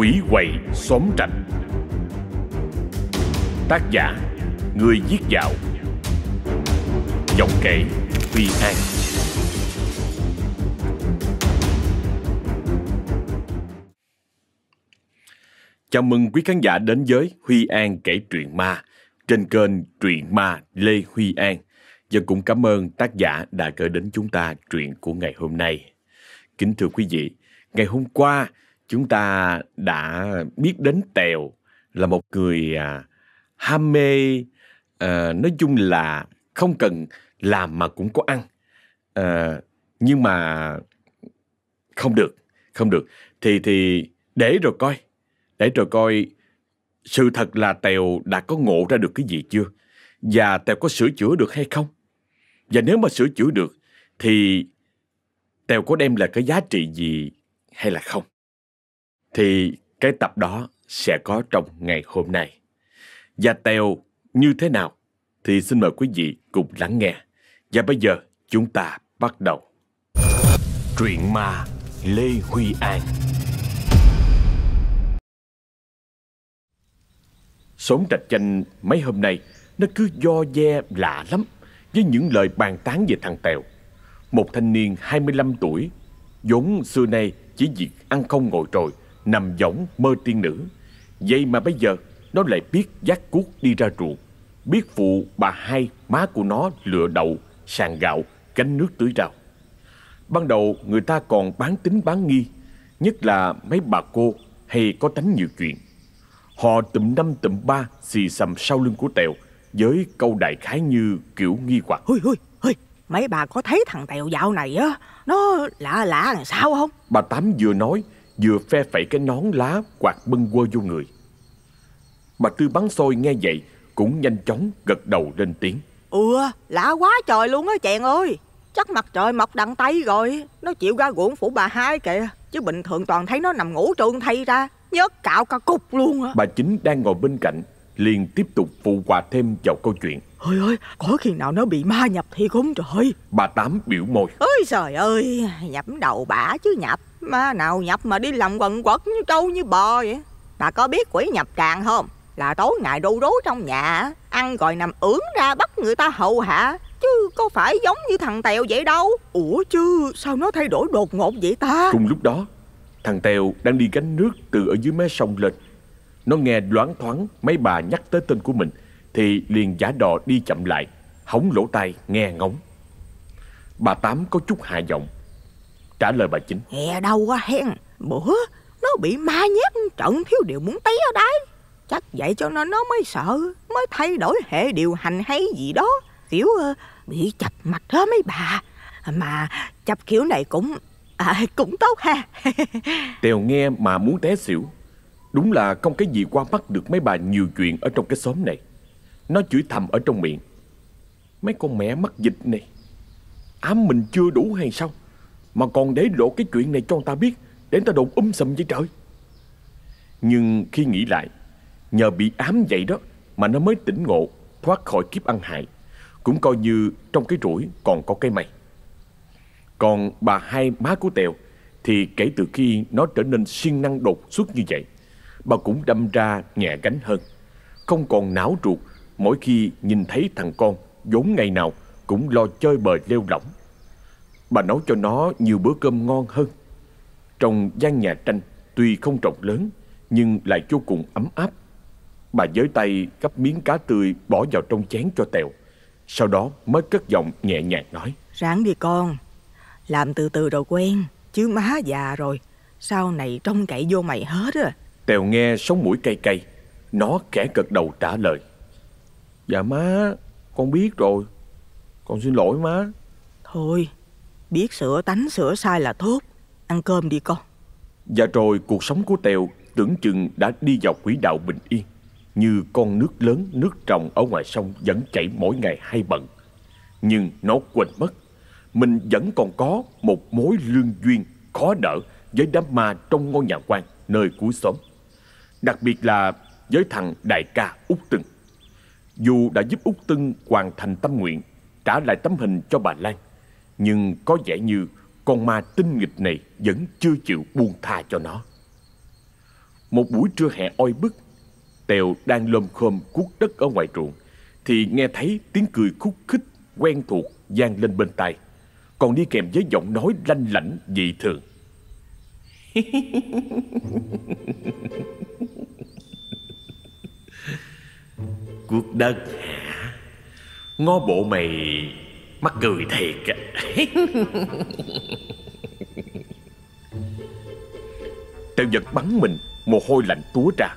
Quỷ quậy xóm trạch Tác giả Người viết dạo Giọng kể Huy An Chào mừng quý khán giả đến với Huy An kể truyện ma trên kênh Truyện Ma Lê Huy An. Và cũng cảm ơn tác giả đã gửi đến chúng ta truyện của ngày hôm nay. Kính thưa quý vị, ngày hôm qua chúng ta đã biết đến Tèo là một người à, ham mê, à, nói chung là không cần làm mà cũng có ăn. À, nhưng mà không được, không được. Thì thì để rồi coi, để rồi coi sự thật là Tèo đã có ngộ ra được cái gì chưa? Và Tèo có sửa chữa được hay không? Và nếu mà sửa chữa được thì Tèo có đem lại cái giá trị gì hay là không? Thì cái tập đó sẽ có trong ngày hôm nay. Và Tèo như thế nào? Thì xin mời quý vị cùng lắng nghe. Và bây giờ chúng ta bắt đầu. Truyện ma Lê Huy An Sống trạch chanh mấy hôm nay nó cứ do de lạ lắm với những lời bàn tán về thằng Tèo. Một thanh niên 25 tuổi, vốn xưa nay chỉ việc ăn không ngồi trồi, nằm võng mơ tiên nữ. Vậy mà bây giờ nó lại biết dắt cuốc đi ra ruộng, biết phụ bà hai má của nó lựa đậu, sàn gạo, gánh nước tưới rau. Ban đầu người ta còn bán tính bán nghi, nhất là mấy bà cô hay có tánh nhiều chuyện. Họ tụm năm tụm ba xì xầm sau lưng của Tèo với câu đại khái như kiểu nghi hoặc. Ôi ôi ôi, mấy bà có thấy thằng Tèo dạo này á, nó lạ lạ làm sao không? Bà Tám vừa nói vừa phe phẩy cái nón lá quạt bưng quơ vô người. Bà Tư bắn xôi nghe vậy cũng nhanh chóng gật đầu lên tiếng. Ừ, lạ quá trời luôn á chèn ơi. Chắc mặt trời mọc đằng Tây rồi, nó chịu ra ruộng phủ bà hai kìa. Chứ bình thường toàn thấy nó nằm ngủ trường thay ra Nhớt cạo cả cục luôn á Bà chính đang ngồi bên cạnh liền tiếp tục phụ họa thêm vào câu chuyện Ôi ơi, có khi nào nó bị ma nhập thiệt không trời Bà Tám biểu môi Ôi trời ơi, nhập đầu bả chứ nhập Ma nào nhập mà đi làm quần quật như trâu như bò vậy? Bà có biết quỷ nhập tràng không? Là tối ngày rô rú trong nhà Ăn rồi nằm ưỡn ra bắt người ta hầu hạ. Chứ có phải giống như thằng Tèo vậy đâu. Ủa chứ sao nó thay đổi đột ngột vậy ta? Cùng lúc đó Thằng Tèo đang đi gánh nước từ ở dưới mé sông lên. Nó nghe loáng thoáng mấy bà nhắc tới tên của mình thì liền giả đò đi chậm lại, hóng lỗ tai nghe ngóng. Bà Tám có chút hạ giọng, trả lời bà chính. Hè đâu quá hen, bữa nó bị ma nhét trận thiếu điều muốn tí ở đấy. Chắc vậy cho nên nó mới sợ, mới thay đổi hệ điều hành hay gì đó. Kiểu uh, bị chập mặt đó mấy bà. Mà chập kiểu này cũng À cũng tốt ha Tèo nghe mà muốn té xỉu Đúng là không cái gì qua mắt được mấy bà nhiều chuyện ở trong cái xóm này Nó chửi thầm ở trong miệng Mấy con mẹ mắc dịch này Ám mình chưa đủ hay sao mà còn để lộ cái chuyện này cho người ta biết Để người ta đồn um sầm vậy trời Nhưng khi nghĩ lại Nhờ bị ám vậy đó Mà nó mới tỉnh ngộ Thoát khỏi kiếp ăn hại Cũng coi như trong cái rủi còn có cái may còn bà hai má của Tèo thì kể từ khi nó trở nên siêng năng đột xuất như vậy, bà cũng đâm ra nhẹ gánh hơn. Không còn não ruột mỗi khi nhìn thấy thằng con vốn ngày nào cũng lo chơi bời leo lỏng. Bà nấu cho nó nhiều bữa cơm ngon hơn. Trong gian nhà tranh tuy không rộng lớn nhưng lại vô cùng ấm áp. Bà giới tay gắp miếng cá tươi bỏ vào trong chén cho Tèo. Sau đó mới cất giọng nhẹ nhàng nói. Ráng đi con, làm từ từ rồi quen Chứ má già rồi Sau này trông cậy vô mày hết á Tèo nghe sống mũi cay cay Nó kẻ gật đầu trả lời Dạ má Con biết rồi Con xin lỗi má Thôi Biết sửa tánh sửa sai là tốt Ăn cơm đi con Và rồi cuộc sống của Tèo Tưởng chừng đã đi vào quỹ đạo bình yên Như con nước lớn nước trồng Ở ngoài sông vẫn chảy mỗi ngày hay bận Nhưng nó quên mất mình vẫn còn có một mối lương duyên khó đỡ với đám ma trong ngôi nhà quan nơi cuối xóm. Đặc biệt là với thằng đại ca Út Tưng. Dù đã giúp Út Tưng hoàn thành tâm nguyện trả lại tấm hình cho bà Lan, nhưng có vẻ như con ma tinh nghịch này vẫn chưa chịu buông tha cho nó. Một buổi trưa hè oi bức, Tèo đang lôm khom cuốc đất ở ngoài ruộng, Thì nghe thấy tiếng cười khúc khích Quen thuộc vang lên bên tai. Còn đi kèm với giọng nói lanh lảnh dị thường. Cuốc đất hả? Ngó bộ mày Mắc cười thiệt Tèo giật bắn mình Mồ hôi lạnh túa ra.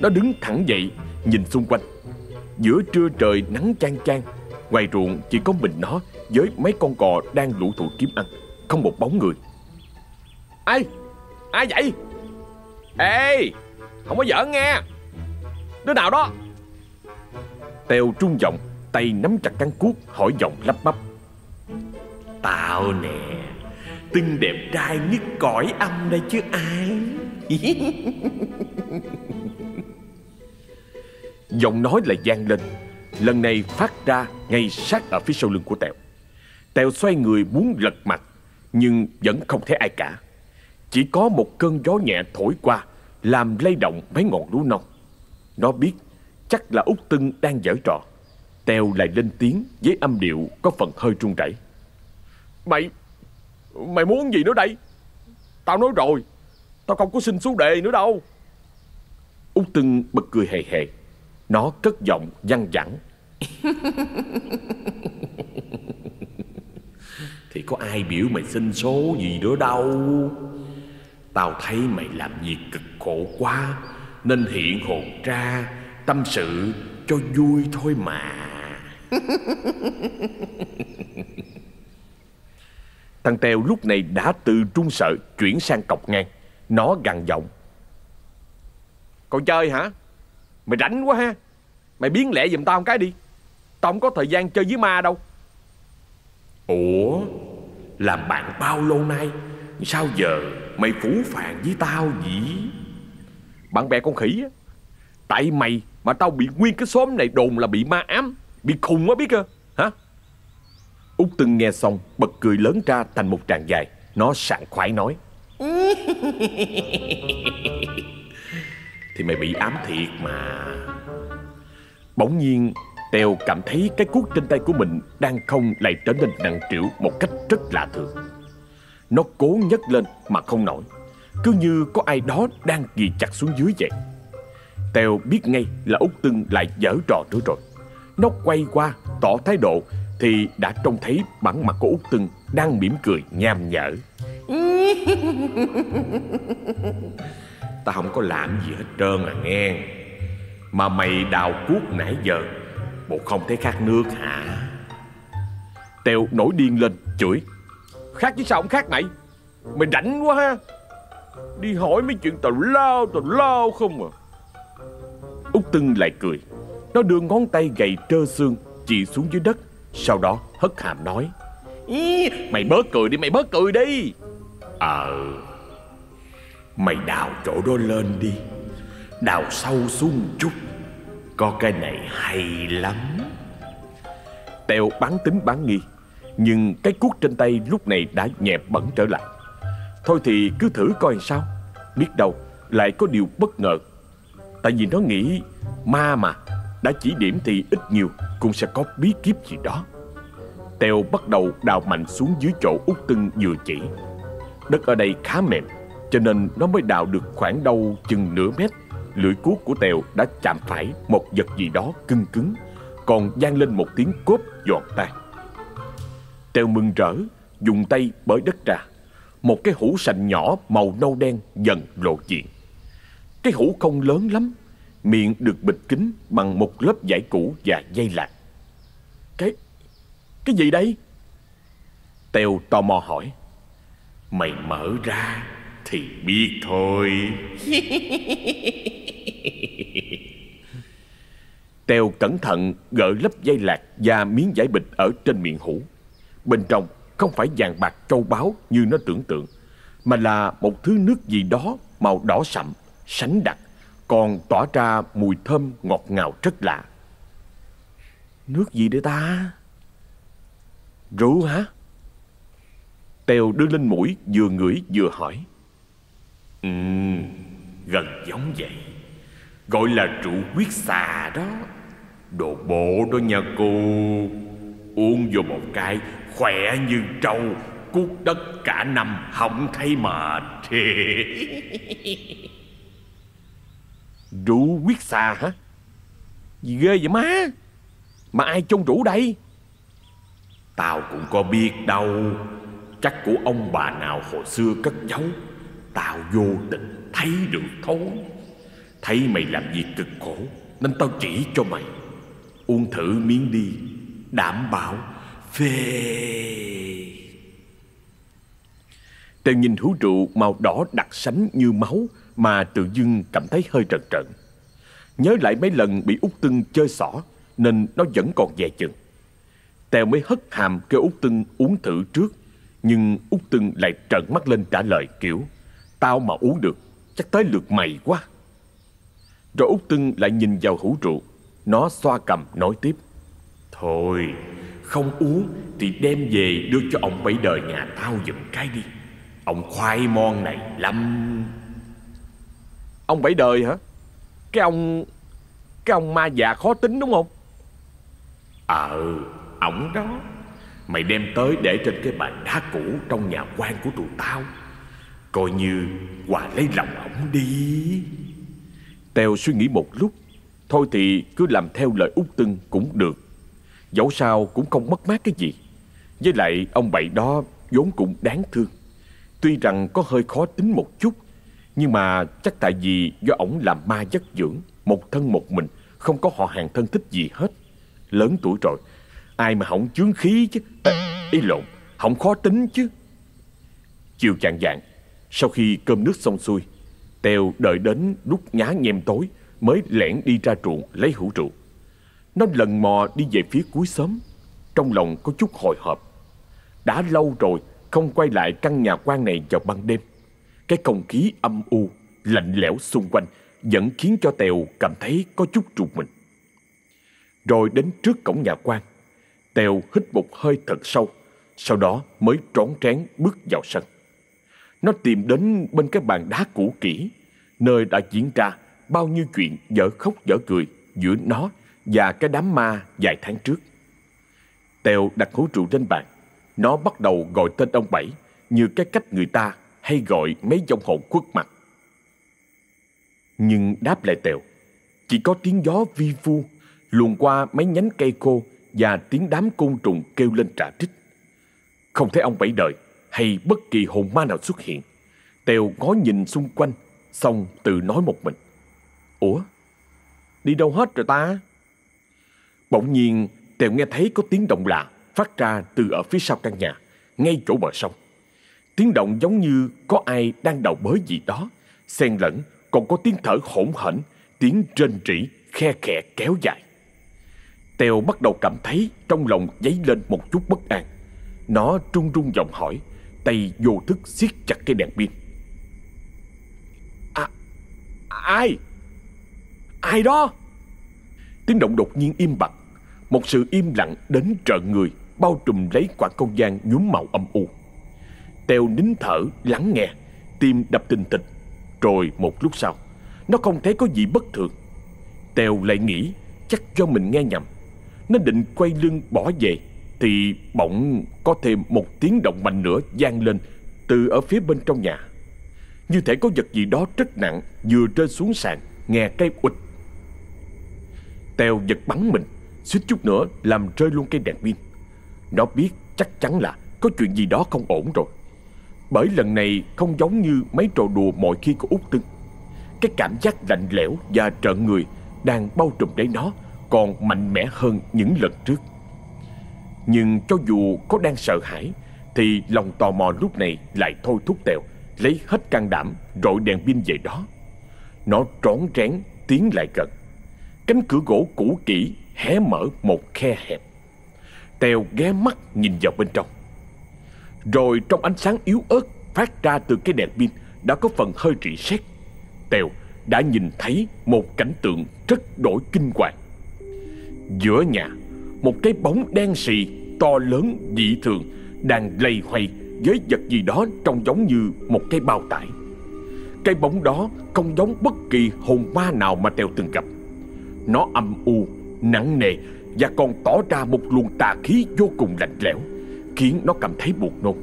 Nó đứng thẳng dậy Nhìn xung quanh. Giữa trưa trời nắng chang chang Ngoài ruộng chỉ có mình nó Với mấy con cò đang lũ thụ kiếm ăn Không một bóng người. Ai? Ai vậy? Ê Không có giỡn nghe. Đứa nào đó? Tèo trung giọng Tay nắm chặt căn cuốc hỏi giọng lắp bắp. Tao nè Tưng đẹp trai nhất cõi âm đây chứ ai? Giọng nói lại vang lên. Lần này phát ra ngay sát ở phía sau lưng của Tèo. Tèo xoay người muốn lật mặt Nhưng vẫn không thấy ai cả. Chỉ có một cơn gió nhẹ thổi qua Làm lay động mấy ngọn lúa non. Nó biết chắc là Út Tưng đang giở trò Tèo lại lên tiếng với âm điệu có phần hơi run rẩy. Mày, mày muốn gì nữa đây? Tao nói rồi, tao không có xin số đề nữa đâu. Út Tưng bật cười hề hề. Nó cất giọng văng vẳng. Thì có ai biểu mày xin số gì nữa đâu. Tao thấy mày làm việc cực khổ quá Nên hiện hồn ra Tâm sự cho vui thôi mà Thằng Tèo lúc này đã từ trung sợ chuyển sang cọc ngang. Nó gằn giọng. Còn chơi hả? Mày rảnh quá ha. Mày biến lẹ giùm tao một cái đi. Tao không có thời gian chơi với ma đâu. Ủa? Làm bạn bao lâu nay? Sao giờ mày phủ phàng với tao vậy Bạn bè con khỉ á. Tại mày mà tao bị nguyên cái xóm này đồn là bị ma ám Bị khùng á biết cơ. Hả? Út Tưng nghe xong bật cười lớn ra thành một tràng dài. Nó sảng khoái nói. Thì mày bị ám thiệt mà. Bỗng nhiên Tèo cảm thấy cái cuốc trên tay của mình Đang không lại trở nên nặng trĩu Một cách rất lạ thường. Nó cố nhấc lên mà không nổi. Cứ như có ai đó đang ghi chặt xuống dưới vậy. Tèo biết ngay là Út Tưng lại dở trò nữa rồi Nó quay qua tỏ thái độ Thì đã trông thấy bản mặt của Út Tưng Đang mỉm cười nham nhở. Ta không có làm gì hết trơn à nghe. Mà mày đào cuốc nãy giờ Bộ không thấy khát nước hả? Tèo nổi điên lên chửi. Khác chứ sao không khác mày? Mày rảnh quá ha. Đi hỏi mấy chuyện tào lao tào lao không à. Út Tưng lại cười nó đưa ngón tay gầy trơ xương Chỉ xuống dưới đất Sau đó hất hàm nói Ý, Mày bớt cười đi mày bớt cười đi. Ờ Mày đào chỗ đó lên đi Đào sâu xuống một chút Có cái này hay lắm. Tèo bán tính bán nghi Nhưng cái cuốc trên tay lúc này đã nhẹp bẩn trở lại. Thôi thì cứ thử coi sao Biết đâu lại có điều bất ngờ. Tại vì nó nghĩ ma mà đã chỉ điểm thì ít nhiều cũng sẽ có bí kíp gì đó. Tèo bắt đầu đào mạnh xuống dưới chỗ út tưng vừa chỉ. Đất ở đây khá mềm, Cho nên nó mới đào được khoảng đâu chừng nửa mét. Lưỡi cuốc của Tèo đã chạm phải một vật gì đó cưng cứng, Còn vang lên một tiếng cốp giòn tan. Tèo mừng rỡ, Dùng tay bới đất ra. Một cái hũ sành nhỏ màu nâu đen dần lộ diện. Cái hũ không lớn lắm Miệng được bịt kín bằng một lớp vải cũ và dây lạc Cái... cái gì đây? Tèo tò mò hỏi. Mày mở ra thì biết thôi. Tèo cẩn thận gỡ lớp dây lạc và miếng vải bịch ở trên miệng hũ. Bên trong không phải vàng bạc châu báu như nó tưởng tượng Mà là một thứ nước gì đó màu đỏ sậm, sánh đặc còn tỏa ra mùi thơm ngọt ngào rất lạ. Nước gì đây ta? Rượu hả? Tèo đưa lên mũi vừa ngửi vừa hỏi. Ừ, Gần giống vậy. Gọi là rượu huyết xà đó. Đồ bộ đó nha cô. Uống vô một cái Khỏe như trâu. Cuốc đất cả năm Không thấy mệt. Rượu huyết xà hả? Gì ghê vậy má? Mà ai chung rượu đây? Tao cũng có biết đâu. Chắc của ông bà nào hồi xưa cất giấu. Tao vô tình thấy được thôi. Thấy mày làm việc cực khổ Nên tao chỉ cho mày. Uống thử miếng đi Đảm bảo phê. Tèo nhìn hũ rượu màu đỏ đặc sánh như máu mà tự dưng cảm thấy hơi trần trần. Nhớ lại mấy lần bị út Tưng chơi xỏ, Nên nó vẫn còn dè chừng. Tèo mới hất hàm kêu út Tưng uống thử trước, Nhưng út Tưng lại trợn mắt lên trả lời kiểu, Tao mà uống được, Chắc tới lượt mày quá. Rồi út Tưng lại nhìn vào hũ rượu, Nó xoa cầm nói tiếp, Thôi, Không uống thì đem về đưa cho ông bảy đời nhà tao giùm cái đi. Ông khoai mon này lắm. Ông bảy đời hả? Cái ông Cái ông ma già khó tính đúng không? Ờ Ổng đó. Mày đem tới để trên cái bàn đá cũ Trong nhà quan của tụi tao. Coi như quà lấy lòng ổng đi. Tèo suy nghĩ một lúc. Thôi thì cứ làm theo lời út Tưng cũng được. Dẫu sao cũng không mất mát cái gì. Với lại ông bậy đó vốn cũng đáng thương. Tuy rằng có hơi khó tính một chút nhưng mà chắc tại vì do ổng làm ma dắt dưỡng Một thân một mình Không có họ hàng thân thích gì hết. Lớn tuổi rồi Ai mà không chướng khí chứ? À, Ý lộn Không khó tính chứ. Chiều chạng dạng Sau khi cơm nước xong xuôi Tèo đợi đến lúc nhá nhem tối Mới lẻn đi ra ruộng lấy hũ rượu. Nó lần mò đi về phía cuối xóm Trong lòng có chút hồi hộp. Đã lâu rồi không quay lại căn nhà quan này vào ban đêm. Cái không khí âm u, lạnh lẽo xung quanh Vẫn khiến cho Tèo cảm thấy có chút trùng mình. Rồi đến trước cổng nhà quan Tèo hít một hơi thật sâu Sau đó mới trón trán bước vào sân. Nó tìm đến bên cái bàn đá cũ kỹ Nơi đã diễn ra bao nhiêu chuyện dở khóc dở cười Giữa nó và cái đám ma vài tháng trước. Tèo đặt hũ rượu trên bàn Nó bắt đầu gọi tên ông Bảy Như cái cách người ta hay gọi mấy dòng hồn khuất mặt. Nhưng đáp lại Tèo, Chỉ có tiếng gió vi vu Luồn qua mấy nhánh cây khô Và tiếng đám côn trùng kêu lên trả trích. Không thấy ông Bảy đời Hay bất kỳ hồn ma nào xuất hiện, Tèo ngó nhìn xung quanh, Xong tự nói một mình. Ủa, Đi đâu hết rồi ta? Bỗng nhiên, Tèo nghe thấy có tiếng động lạ Phát ra từ ở phía sau căn nhà, Ngay chỗ bờ sông. Tiếng động giống như có ai đang đào bới gì đó. Xen lẫn, còn có tiếng thở hổn hển, Tiếng rên rỉ, khe khẽ kéo dài. Tèo bắt đầu cảm thấy trong lòng dấy lên một chút bất an. Nó run run giọng hỏi, Tay vô thức siết chặt cây đèn pin. À Ai? Ai đó? Tiếng động đột nhiên im bặt. Một sự im lặng đến trợn người, Bao trùm lấy khoảng không gian nhuốm màu âm u. Tèo nín thở, lắng nghe. Tim đập tình tịch. Rồi một lúc sau, Nó không thấy có gì bất thường. Tèo lại nghĩ, chắc do mình nghe nhầm. Nó định quay lưng bỏ về, Thì bỗng có thêm một tiếng động mạnh nữa vang lên Từ ở phía bên trong nhà. Như thể có vật gì đó rất nặng Vừa rơi xuống sàn, Nghe cây ụt. Tèo giật bắn mình, suýt chút nữa làm rơi luôn cây đèn pin. Nó biết chắc chắn là Có chuyện gì đó không ổn rồi. Bởi lần này không giống như Mấy trò đùa mọi khi của út Tưng Cái cảm giác lạnh lẽo và trợn người Đang bao trùm lấy nó Còn mạnh mẽ hơn những lần trước. Nhưng cho dù có đang sợ hãi, Thì lòng tò mò lúc này lại thôi thúc Tèo, Lấy hết can đảm Rội đèn pin về đó. Nó trón trén tiến lại gần. Cánh cửa gỗ cũ kỹ hé mở một khe hẹp. Tèo ghé mắt nhìn vào bên trong. Rồi trong ánh sáng yếu ớt phát ra từ cái đèn pin đã có phần hơi rỉ sét. Tèo đã nhìn thấy một cảnh tượng rất đổi kinh hoàng. Giữa nhà Một cái bóng đen xì to lớn dị thường Đang lây hoay với vật gì đó trông giống như một cái bao tải. Cái bóng đó không giống bất kỳ hồn ma nào mà Tèo từng gặp. Nó âm u, nặng nề Và còn tỏ ra một luồng tà khí vô cùng lạnh lẽo. Khiến nó cảm thấy buồn nôn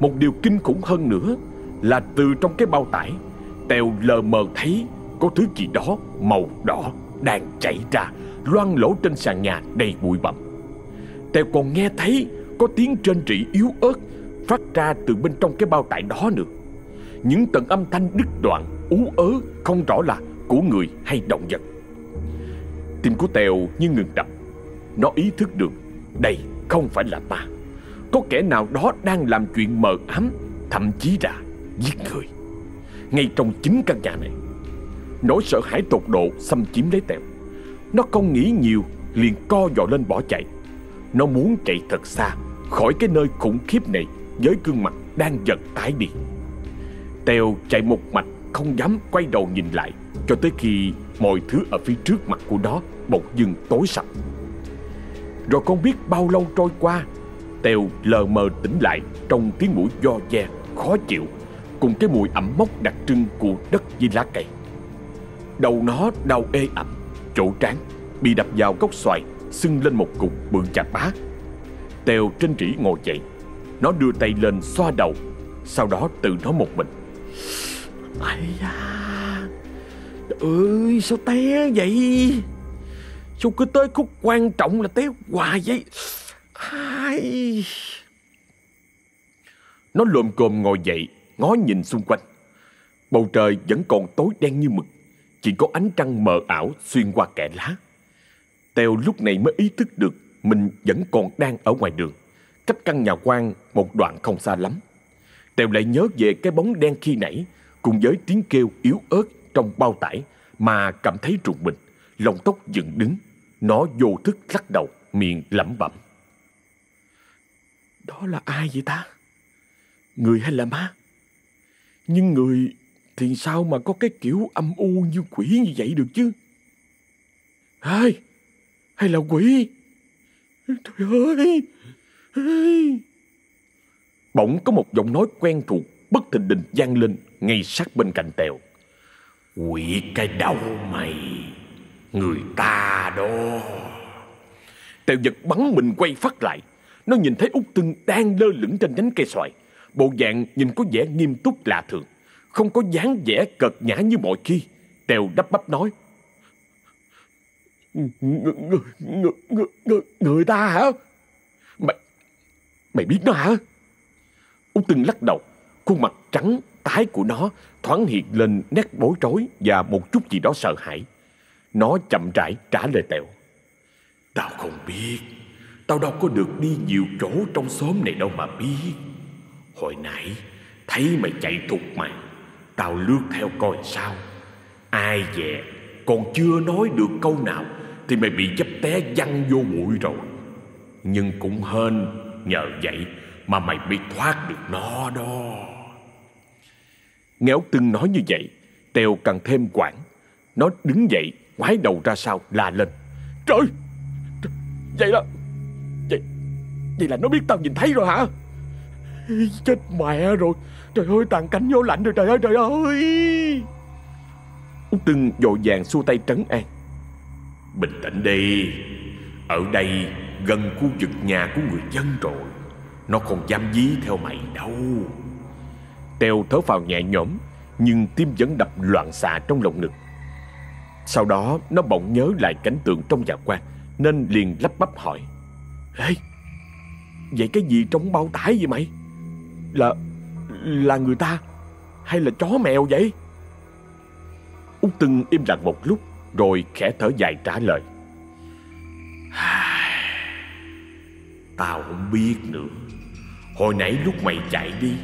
Một điều kinh khủng hơn nữa Là từ trong cái bao tải Tèo lờ mờ thấy có thứ gì đó màu đỏ đang chảy ra loang lỗ trên sàn nhà đầy bụi bặm. Tèo còn nghe thấy có tiếng trên rỉ yếu ớt phát ra từ bên trong cái bao tải đó nữa. Những tận âm thanh đứt đoạn, ú ớ không rõ là của người hay động vật. Tim của Tèo như ngừng đập. Nó ý thức được đây không phải là ma. Có kẻ nào đó đang làm chuyện mờ ám, thậm chí là giết người. Ngay trong chính căn nhà này Nỗi sợ hãi tột độ xâm chiếm lấy Tèo. Nó không nghĩ nhiều Liền co dò lên bỏ chạy. Nó muốn chạy thật xa Khỏi cái nơi khủng khiếp này Với gương mặt đang giật tái đi. Tèo chạy một mạch Không dám quay đầu nhìn lại Cho tới khi mọi thứ ở phía trước mặt của nó Bỗng dưng tối sầm. Rồi không biết bao lâu trôi qua Tèo lờ mờ tỉnh lại, Trong tiếng mũi do ve Khó chịu, Cùng cái mùi ẩm mốc đặc trưng của đất với lá cây Đầu nó đau ê ẩm, Chỗ trán bị đập vào gốc xoài, Sưng lên một cục bự chà bá. Tèo trên rỉ ngồi dậy, Nó đưa tay lên xoa đầu, Sau đó tự nó một mình. Ây da, ơi, sao té vậy? Sao cứ tới khúc quan trọng là té hoài vậy? Ai... Nó lồm cồm ngồi dậy, Ngó nhìn xung quanh. Bầu trời vẫn còn tối đen như mực, Chỉ có ánh trăng mờ ảo xuyên qua kẽ lá. Tèo lúc này mới ý thức được Mình vẫn còn đang ở ngoài đường, Cách căn nhà quan một đoạn không xa lắm. Tèo lại nhớ về cái bóng đen khi nãy, Cùng với tiếng kêu yếu ớt trong bao tải Mà cảm thấy rùng mình. Lòng tóc dựng đứng, Nó vô thức lắc đầu, Miệng lẩm bẩm. Đó là ai vậy ta Người hay là ma Nhưng người thì sao mà có cái kiểu âm u như quỷ như vậy được chứ? Hay, hay là quỷ? Trời ơi! Hey. Bỗng có một giọng nói quen thuộc bất thình lình vang lên ngay sát bên cạnh Tèo. Quỷ cái đầu mày, người ta đó. Tèo giật bắn mình quay phát lại. Nó nhìn thấy Út Tưng đang lơ lửng trên nhánh cây xoài. Bộ dạng nhìn có vẻ nghiêm túc lạ thường Không có dáng vẻ cợt nhã như mọi khi Tèo đắp bắp nói Người, người, người, người, người ta hả? Mày, mày biết nó hả? Út Tưng lắc đầu Khuôn mặt trắng tái của nó thoáng hiện lên nét bối rối và một chút gì đó sợ hãi. Nó chậm rãi trả lời Tèo. Tao không biết. Tao đâu có được đi nhiều chỗ trong xóm này đâu mà biết. Hồi nãy, thấy mày chạy thục mạng Tao lướt theo coi sao. Ai dè Còn chưa nói được câu nào, Thì mày bị chấp té văng vô bụi rồi. Nhưng cũng hên, Nhờ vậy mà mày bị thoát được nó đó. Nghe ốc tưng nói như vậy, Tèo càng thêm quảng. Nó đứng dậy, ngoái đầu ra sau, la lên. Trời! Vậy đó! Vậy là nó biết tao nhìn thấy rồi hả? Chết mẹ rồi. Trời ơi tàn cánh vô lạnh rồi trời ơi trời ơi. Út Tưng dội vàng xua tay trấn an. Bình tĩnh đi. Ở đây gần khu vực nhà của người dân rồi. Nó không dám dí theo mày đâu. Tèo thở phào nhẹ nhõm Nhưng tim vẫn đập loạn xạ trong lồng ngực. Sau đó nó bỗng nhớ lại cảnh tượng trong nhà quan Nên liền lắp bắp hỏi. Ê Vậy cái gì trong bao tải vậy mày? Là Là người ta Hay là chó mèo vậy? Út Tưng im lặng một lúc Rồi khẽ thở dài trả lời. Tao không biết nữa. Hồi nãy lúc mày chạy đi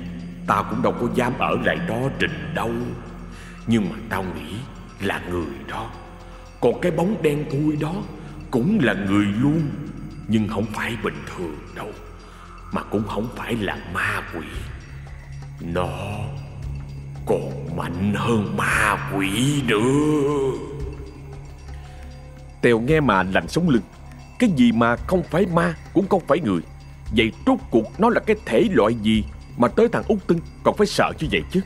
Tao cũng đâu có dám ở lại đó trình đâu. Nhưng mà tao nghĩ là người đó. Còn cái bóng đen thui đó Cũng là người luôn Nhưng không phải bình thường đâu mà cũng không phải là ma quỷ. Nó còn mạnh hơn ma quỷ nữa. Tèo nghe mà lạnh sống lưng. Cái gì mà không phải ma cũng không phải người. Vậy rốt cuộc nó là cái thể loại gì Mà tới thằng Út Tưng còn phải sợ như vậy chứ?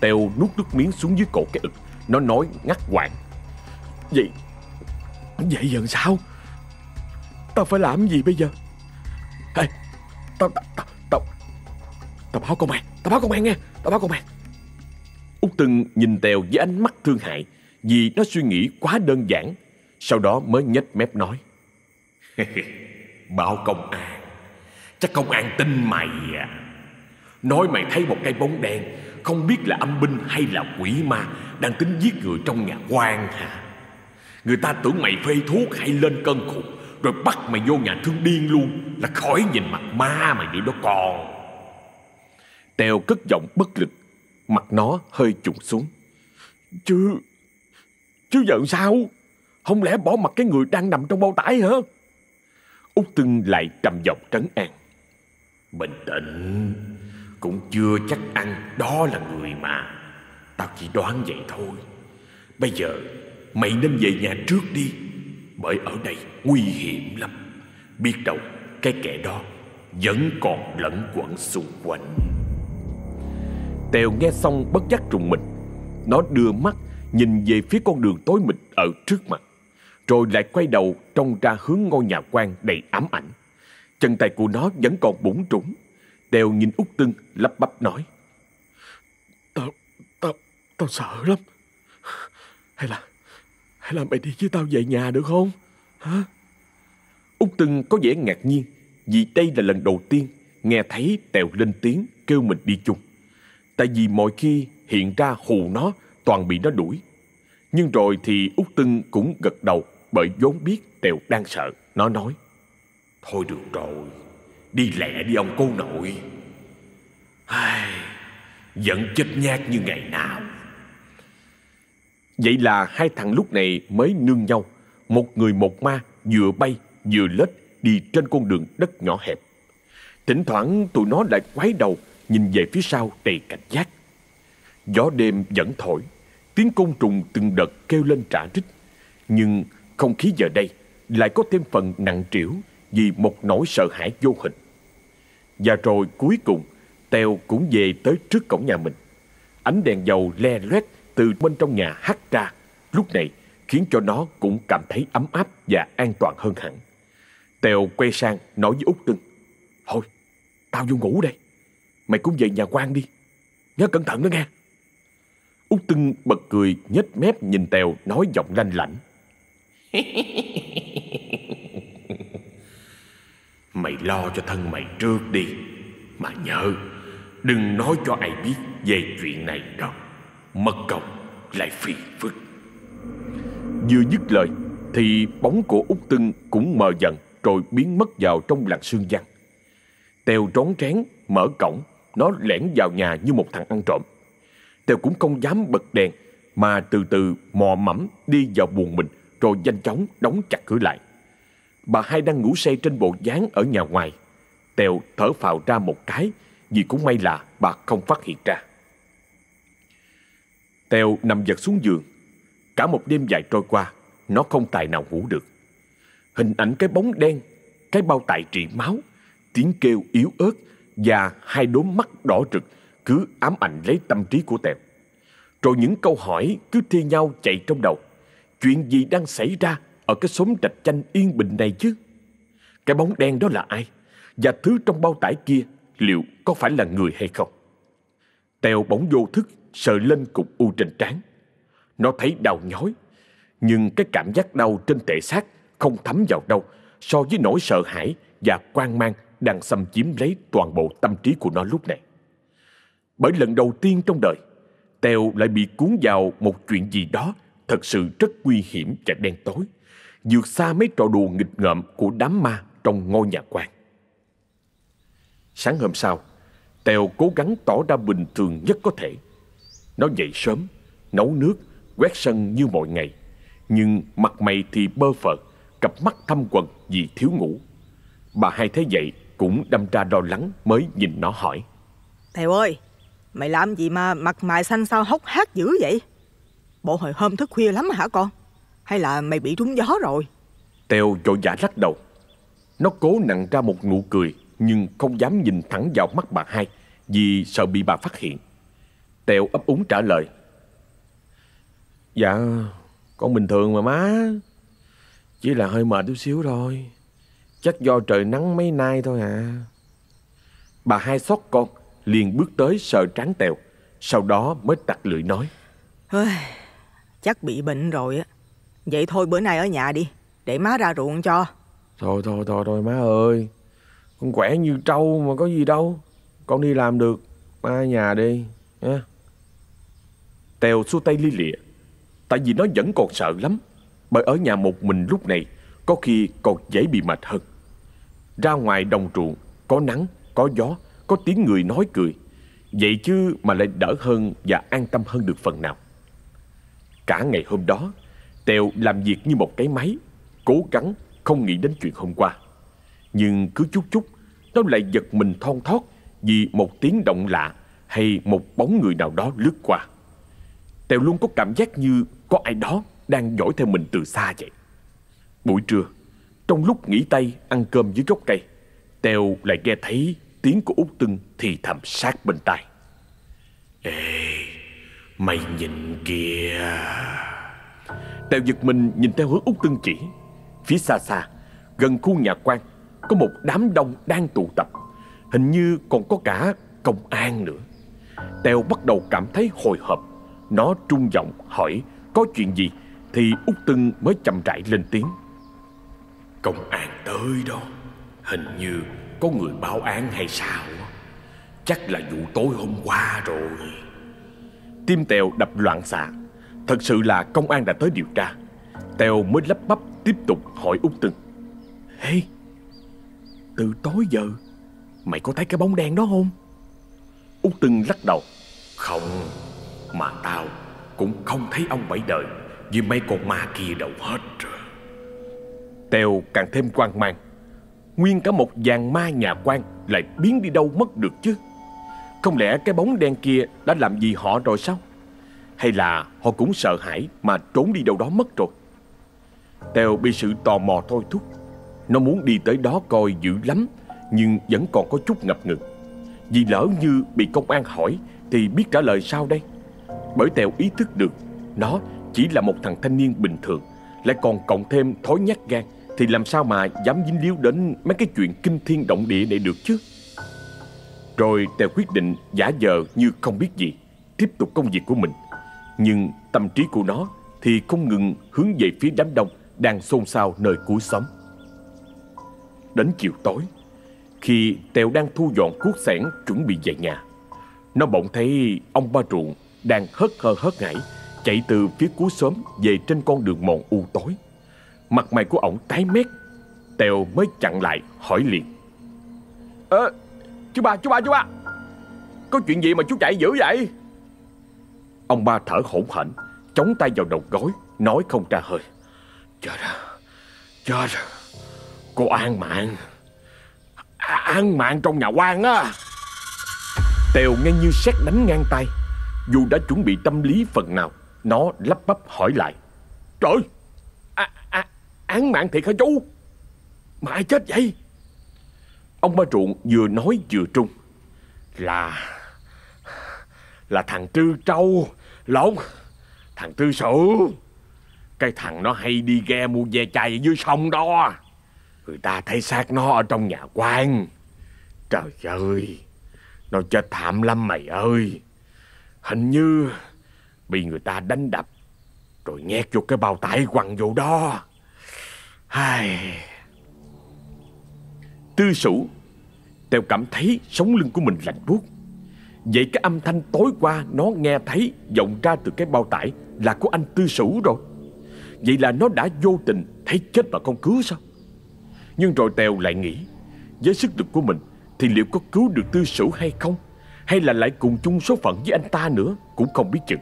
Tèo nuốt nước miếng xuống dưới cổ cái ực. Nó nói ngắt quãng Vậy Vậy giờ sao? Tao phải làm gì bây giờ? Ê Tao Tao Tao Tao, tao báo công an. Tao báo công an nghe Tao báo công an. Út Tưng nhìn Tèo với ánh mắt thương hại Vì nó suy nghĩ quá đơn giản Sau đó mới nhếch mép nói. Báo công an. Chắc công an tin mày à. Nói mày thấy một cái bóng đen Không biết là âm binh hay là quỷ ma Đang tính giết người trong nhà quan hả? Người ta tưởng mày phê thuốc hay lên cơn khùng rồi bắt mày vô nhà thương điên luôn, Là khỏi nhìn mặt ma mày nữa đó con. Tèo cất giọng bất lực, Mặt nó hơi trùng xuống. Chứ Chứ giờ sao? Không lẽ bỏ mặt cái người đang nằm trong bao tải hả? Út Tưng lại trầm giọng trấn an. Bình tĩnh, Cũng chưa chắc ăn, đó là người mà. Tao chỉ đoán vậy thôi. Bây giờ, Mày nên về nhà trước đi. Bởi ở đây nguy hiểm lắm. Biết đâu cái kẻ đó Vẫn còn lẫn quẩn xung quanh. Tèo nghe xong bất giác trùng mình. Nó đưa mắt Nhìn về phía con đường tối mịt ở trước mặt Rồi lại quay đầu Trông ra hướng ngôi nhà quan đầy ám ảnh. Chân tay của nó vẫn còn bủng trũng Tèo nhìn út tưng lắp bắp nói Tao, tao, tao sợ lắm. Hay là hay là mày đi với tao về nhà được không? Hả? Út Tưng có vẻ ngạc nhiên vì đây là lần đầu tiên nghe thấy Tèo lên tiếng kêu mình đi chung. Tại vì mọi khi hiện ra hù nó toàn bị nó đuổi. Nhưng rồi thì Út Tưng cũng gật đầu bởi vốn biết Tèo đang sợ. Nó nói Thôi được rồi, đi lẹ đi ông cô nội. Ai, vẫn chết nhát như ngày nào. Vậy là hai thằng lúc này mới nương nhau Một người một ma vừa bay vừa lết đi trên con đường đất nhỏ hẹp Thỉnh thoảng tụi nó lại quái đầu nhìn về phía sau đầy cảnh giác Gió đêm vẫn thổi Tiếng côn trùng từng đợt kêu lên trả rít Nhưng không khí giờ đây lại có thêm phần nặng trĩu vì một nỗi sợ hãi vô hình. Và rồi cuối cùng, Tèo cũng về tới trước cổng nhà mình. Ánh đèn dầu le loét từ bên trong nhà hắt ra, lúc này khiến cho nó cũng cảm thấy ấm áp và an toàn hơn hẳn. Tèo quay sang nói với Út Tưng, Thôi, tao vô ngủ đây, mày cũng về nhà quan đi, nhớ cẩn thận đó nghe. Út Tưng bật cười nhếch mép nhìn Tèo nói giọng lanh lảnh. mày lo cho thân mày trước đi, mà nhớ đừng nói cho ai biết về chuyện này đâu mất công lại phiền phức. Vừa dứt lời, thì bóng của út tưng cũng mờ dần rồi biến mất vào trong làn sương giăng tèo trốn rén mở cổng, nó lẻn vào nhà như một thằng ăn trộm. Tèo cũng không dám bật đèn, mà từ từ mò mẫm đi vào buồng mình, rồi nhanh chóng đóng chặt cửa lại. Bà hai đang ngủ say trên bộ dáng ở nhà ngoài. Tèo thở phào ra một cái, vì cũng may là bà không phát hiện ra. Tèo nằm giật xuống giường. Cả một đêm dài trôi qua, nó không tài nào ngủ được. Hình ảnh cái bóng đen, cái bao tải trị máu, tiếng kêu yếu ớt và hai đốm mắt đỏ rực cứ ám ảnh lấy tâm trí của Tèo. Rồi những câu hỏi cứ thi nhau chạy trong đầu. Chuyện gì đang xảy ra ở cái xóm trạch chanh yên bình này chứ? Cái bóng đen đó là ai? Và thứ trong bao tải kia liệu có phải là người hay không? Tèo bỗng vô thức sờ lên cục u trên trán. Nó thấy đau nhói, nhưng cái cảm giác đau trên tệ xác không thấm vào đâu so với nỗi sợ hãi và quan mang đang xâm chiếm lấy toàn bộ tâm trí của nó lúc này. Bởi lần đầu tiên trong đời, Tèo lại bị cuốn vào một chuyện gì đó thật sự rất nguy hiểm và đen tối, vượt xa mấy trò đùa nghịch ngợm của đám ma trong ngôi nhà quan. Sáng hôm sau, Tèo cố gắng tỏ ra bình thường nhất có thể. Nó dậy sớm, nấu nước, quét sân như mọi ngày. Nhưng mặt mày thì bơ phờ, cặp mắt thâm quần vì thiếu ngủ. Bà hai thấy vậy cũng đâm ra lo lắng mới nhìn nó hỏi. Thèo ơi, mày làm gì mà mặt mày xanh xao hốc hác dữ vậy? Bộ hồi hôm thức khuya lắm hả con? Hay là mày bị trúng gió rồi? Tèo vội vã lắc đầu. Nó cố nặng ra một nụ cười nhưng không dám nhìn thẳng vào mắt bà hai vì sợ bị bà phát hiện. Tèo ấp úng trả lời. Dạ, con bình thường mà má. Chỉ là hơi mệt chút xíu thôi. Chắc do trời nắng mấy nay thôi à. Bà hai xót con, liền bước tới sờ trán Tèo. Sau đó mới tặc lưỡi nói. Chắc bị bệnh rồi á. Vậy thôi bữa nay ở nhà đi, để má ra ruộng cho. Thôi thôi thôi thôi má ơi. Con khỏe như trâu mà có gì đâu. Con đi làm được. Má nhà đi. Nha. Tèo xua tay ly lịa. Tại vì nó vẫn còn sợ lắm. Bởi ở nhà một mình lúc này có khi còn dễ bị mệt hơn. Ra ngoài đồng ruộng, có nắng, có gió, có tiếng người nói cười. Vậy chứ mà lại đỡ hơn và an tâm hơn được phần nào. Cả ngày hôm đó, Tèo làm việc như một cái máy, cố gắng không nghĩ đến chuyện hôm qua. Nhưng cứ chút chút, nó lại giật mình thon thót vì một tiếng động lạ hay một bóng người nào đó lướt qua. Tèo luôn có cảm giác như có ai đó đang dõi theo mình từ xa vậy. Buổi trưa, trong lúc nghỉ tay ăn cơm dưới gốc cây, Tèo lại nghe thấy tiếng của Út Tưng thì thầm sát bên tai. Ê, mày nhìn kìa. Tèo giật mình nhìn theo hướng Út Tưng chỉ. Phía xa xa, gần khu nhà quan, có một đám đông đang tụ tập. Hình như còn có cả công an nữa. Tèo bắt đầu cảm thấy hồi hộp. Nó trung giọng hỏi có chuyện gì? Thì Út Tưng mới chậm rãi lên tiếng. Công an tới đó. Hình như có người báo án hay sao Chắc là vụ tối hôm qua rồi. Tim Tèo đập loạn xạ. Thật sự là công an đã tới điều tra. Tèo mới lắp bắp tiếp tục hỏi Út Tưng. Ê hey, Từ tối giờ Mày có thấy cái bóng đen đó không? Út Tưng lắc đầu. Không mà tao cũng không thấy ông bảy đời, Vì mấy con ma kia đâu hết rồi Tèo càng thêm quan mang, Nguyên cả một dàn ma nhà quan Lại biến đi đâu mất được chứ? Không lẽ cái bóng đen kia Đã làm gì họ rồi sao? Hay là họ cũng sợ hãi Mà trốn đi đâu đó mất rồi? Tèo bị sự tò mò thôi thúc. Nó muốn đi tới đó coi dữ lắm, Nhưng vẫn còn có chút ngập ngừng. Vì lỡ như bị công an hỏi Thì biết trả lời sao đây? Bởi Tèo ý thức được, Nó chỉ là một thằng thanh niên bình thường, Lại còn cộng thêm thói nhát gan, thì làm sao mà dám dính líu đến mấy cái chuyện kinh thiên động địa này được chứ? Rồi Tèo quyết định, giả vờ như không biết gì, Tiếp tục công việc của mình. Nhưng tâm trí của nó thì không ngừng hướng về phía đám đông Đang xôn xao nơi cuối xóm. Đến chiều tối, Khi Tèo đang thu dọn cuốc sẻn chuẩn bị về nhà, Nó bỗng thấy ông ba ruộng đang hớt hơ hớt ngải Chạy từ phía cuối xóm về trên con đường mòn u tối. Mặt mày của ổng tái mét, Tèo mới chặn lại hỏi liền. Ơ, Chú ba chú ba chú ba, Có chuyện gì mà chú chạy dữ vậy? Ông ba thở hổn hển, Chống tay vào đầu gối, Nói không ra hơi. Chết à Chết à Cô an mạng An mạng trong nhà quan á. Tèo nghe như sét đánh ngang tay dù đã chuẩn bị tâm lý phần nào, Nó lắp bắp hỏi lại. Trời à, à, Án mạng thiệt hả chú? Mà ai chết vậy? Ông ba ruộng vừa nói vừa trung. Là Là thằng Trư Trâu Lộn Thằng Tư sử. Cái thằng nó hay đi ghe mua ve chai dưới sông đó. Người ta thấy xác nó ở trong nhà quan. Trời ơi! Nó chết thảm lắm mày ơi! Hình như Bị người ta đánh đập, Rồi nhét vô cái bao tải quăng vô đó. Ai... Tư sủ Tèo cảm thấy sống lưng của mình lạnh buốt. Vậy cái âm thanh tối qua Nó nghe thấy vọng ra từ cái bao tải Là của anh tư sủ rồi. Vậy là nó đã vô tình Thấy chết mà không cứu sao? Nhưng rồi Tèo lại nghĩ, Với sức lực của mình Thì liệu có cứu được tư sủ hay không? Hay là lại cùng chung số phận với anh ta nữa Cũng không biết chừng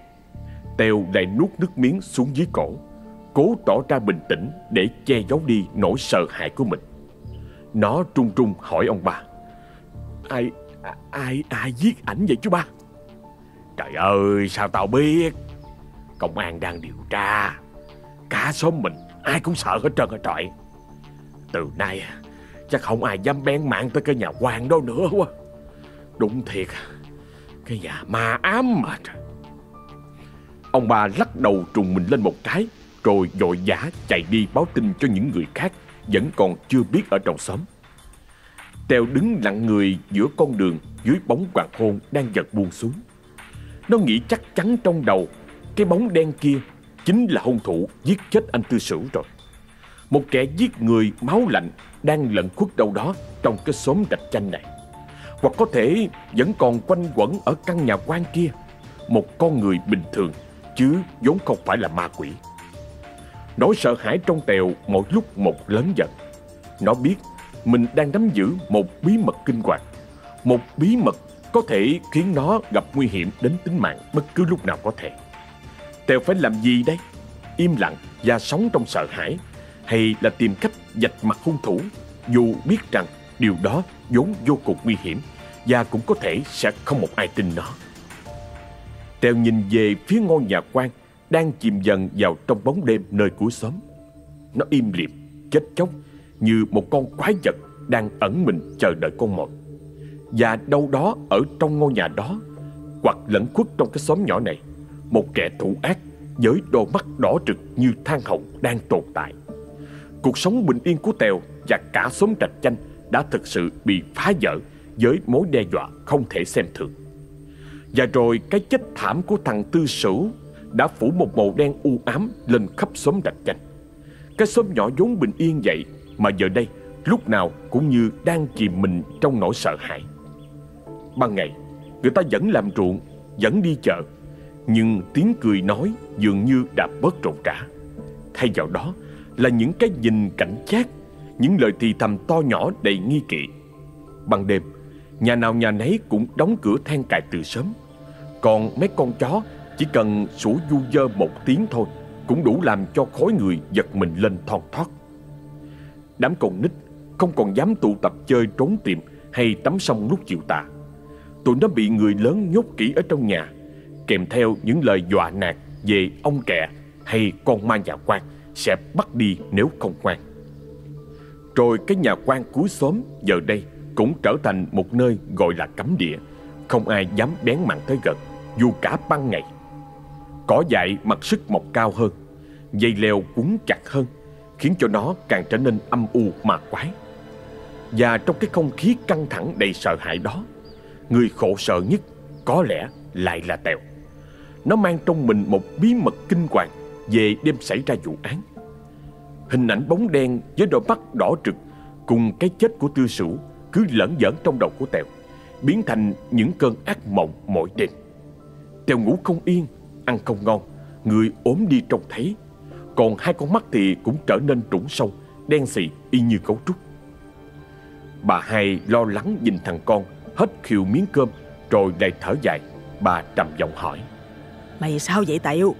Tèo lại nuốt nước miếng xuống dưới cổ cố tỏ ra bình tĩnh để che giấu đi nỗi sợ hãi của mình. Nó trung trung hỏi ông bà. Ai, ai, ai giết ảnh vậy chú ba? Trời ơi, sao tao biết? Công an đang điều tra. Cả xóm mình, ai cũng sợ hết trơn hết trọi. Từ nay, chắc không ai dám bén mạng tới cái nhà quan đâu nữa quá. Đúng thiệt, cái nhà ma ám mà Ông ba lắc đầu trùng mình lên một cái, Rồi vội vã chạy đi báo tin cho những người khác, Vẫn còn chưa biết ở trong xóm. Tèo đứng lặng người giữa con đường Dưới bóng hoàng hôn đang giật buông xuống. Nó nghĩ chắc chắn trong đầu, Cái bóng đen kia Chính là hung thủ giết chết anh Tư Sửu rồi. Một kẻ giết người máu lạnh Đang lẩn khuất đâu đó Trong cái xóm rạch chanh này. Hoặc có thể vẫn còn quanh quẩn Ở căn nhà quan kia. Một con người bình thường, Chứ vốn không phải là ma quỷ. Nỗi sợ hãi trong tèo mỗi lúc một lớn dần. Nó biết mình đang nắm giữ một bí mật kinh hoàng. Một bí mật có thể khiến nó gặp nguy hiểm đến tính mạng bất cứ lúc nào có thể. Tèo phải làm gì đây? Im lặng và sống trong sợ hãi Hay là tìm cách dạch mặt hung thủ, Dù biết rằng điều đó vốn vô cùng nguy hiểm? Và cũng có thể sẽ không một ai tin nó. Tèo nhìn về phía ngôi nhà quan Đang chìm dần vào trong bóng đêm nơi cuối xóm. Nó im lìm, chết chóc Như một con quái vật đang ẩn mình chờ đợi con mồi. Và đâu đó ở trong ngôi nhà đó Hoặc lẫn khuất trong cái xóm nhỏ này Một kẻ thủ ác với đôi mắt đỏ rực như than hồng đang tồn tại. Cuộc sống bình yên của Tèo và cả xóm trạch chanh đã thực sự bị phá vỡ với mối đe dọa không thể xem thường. Và rồi cái chết thảm của thằng Tư Sửu đã phủ một màu đen u ám lên khắp xóm rạch chanh. Cái xóm nhỏ vốn bình yên vậy mà giờ đây lúc nào cũng như đang chìm mình trong nỗi sợ hãi. Ban ngày, người ta vẫn làm ruộng, vẫn đi chợ, nhưng tiếng cười nói dường như đã bớt rộn rã. Thay vào đó là những cái nhìn cảnh giác, những lời thì thầm to nhỏ đầy nghi kỵ. Ban đêm, nhà nào nhà nấy cũng đóng cửa then cài từ sớm. Còn mấy con chó chỉ cần sủa du dơ một tiếng thôi cũng đủ làm cho khối người giật mình lên thon thoát. Đám con nít không còn dám tụ tập chơi trốn tìm hay tắm sông lúc chiều tà. Tụi nó bị người lớn nhốt kỹ ở trong nhà, kèm theo những lời dọa nạt về ông kẹ hay con ma nhà quan sẽ bắt đi nếu không ngoan. Rồi cái nhà quan cuối xóm giờ đây cũng trở thành một nơi gọi là cấm địa, không ai dám bén mặn tới gần, dù cả ban ngày. Cỏ dại mặt sức mọc cao hơn, dây leo quấn chặt hơn, khiến cho nó càng trở nên âm u mà quái. Và trong cái không khí căng thẳng đầy sợ hãi đó, người khổ sở nhất có lẽ lại là Tèo. Nó mang trong mình một bí mật kinh hoàng về đêm xảy ra vụ án. Hình ảnh bóng đen với đôi mắt đỏ trực cùng cái chết của tư sửu cứ lẫn giỡn trong đầu của Tèo, biến thành những cơn ác mộng mỗi đêm. Tèo ngủ không yên, ăn không ngon, người ốm đi trông thấy. Còn hai con mắt thì cũng trở nên trũng sâu, đen xì y như cấu trúc. Bà hai lo lắng nhìn thằng con Hết khiều miếng cơm Rồi lại thở dài Bà trầm giọng hỏi Mày sao vậy Tẹo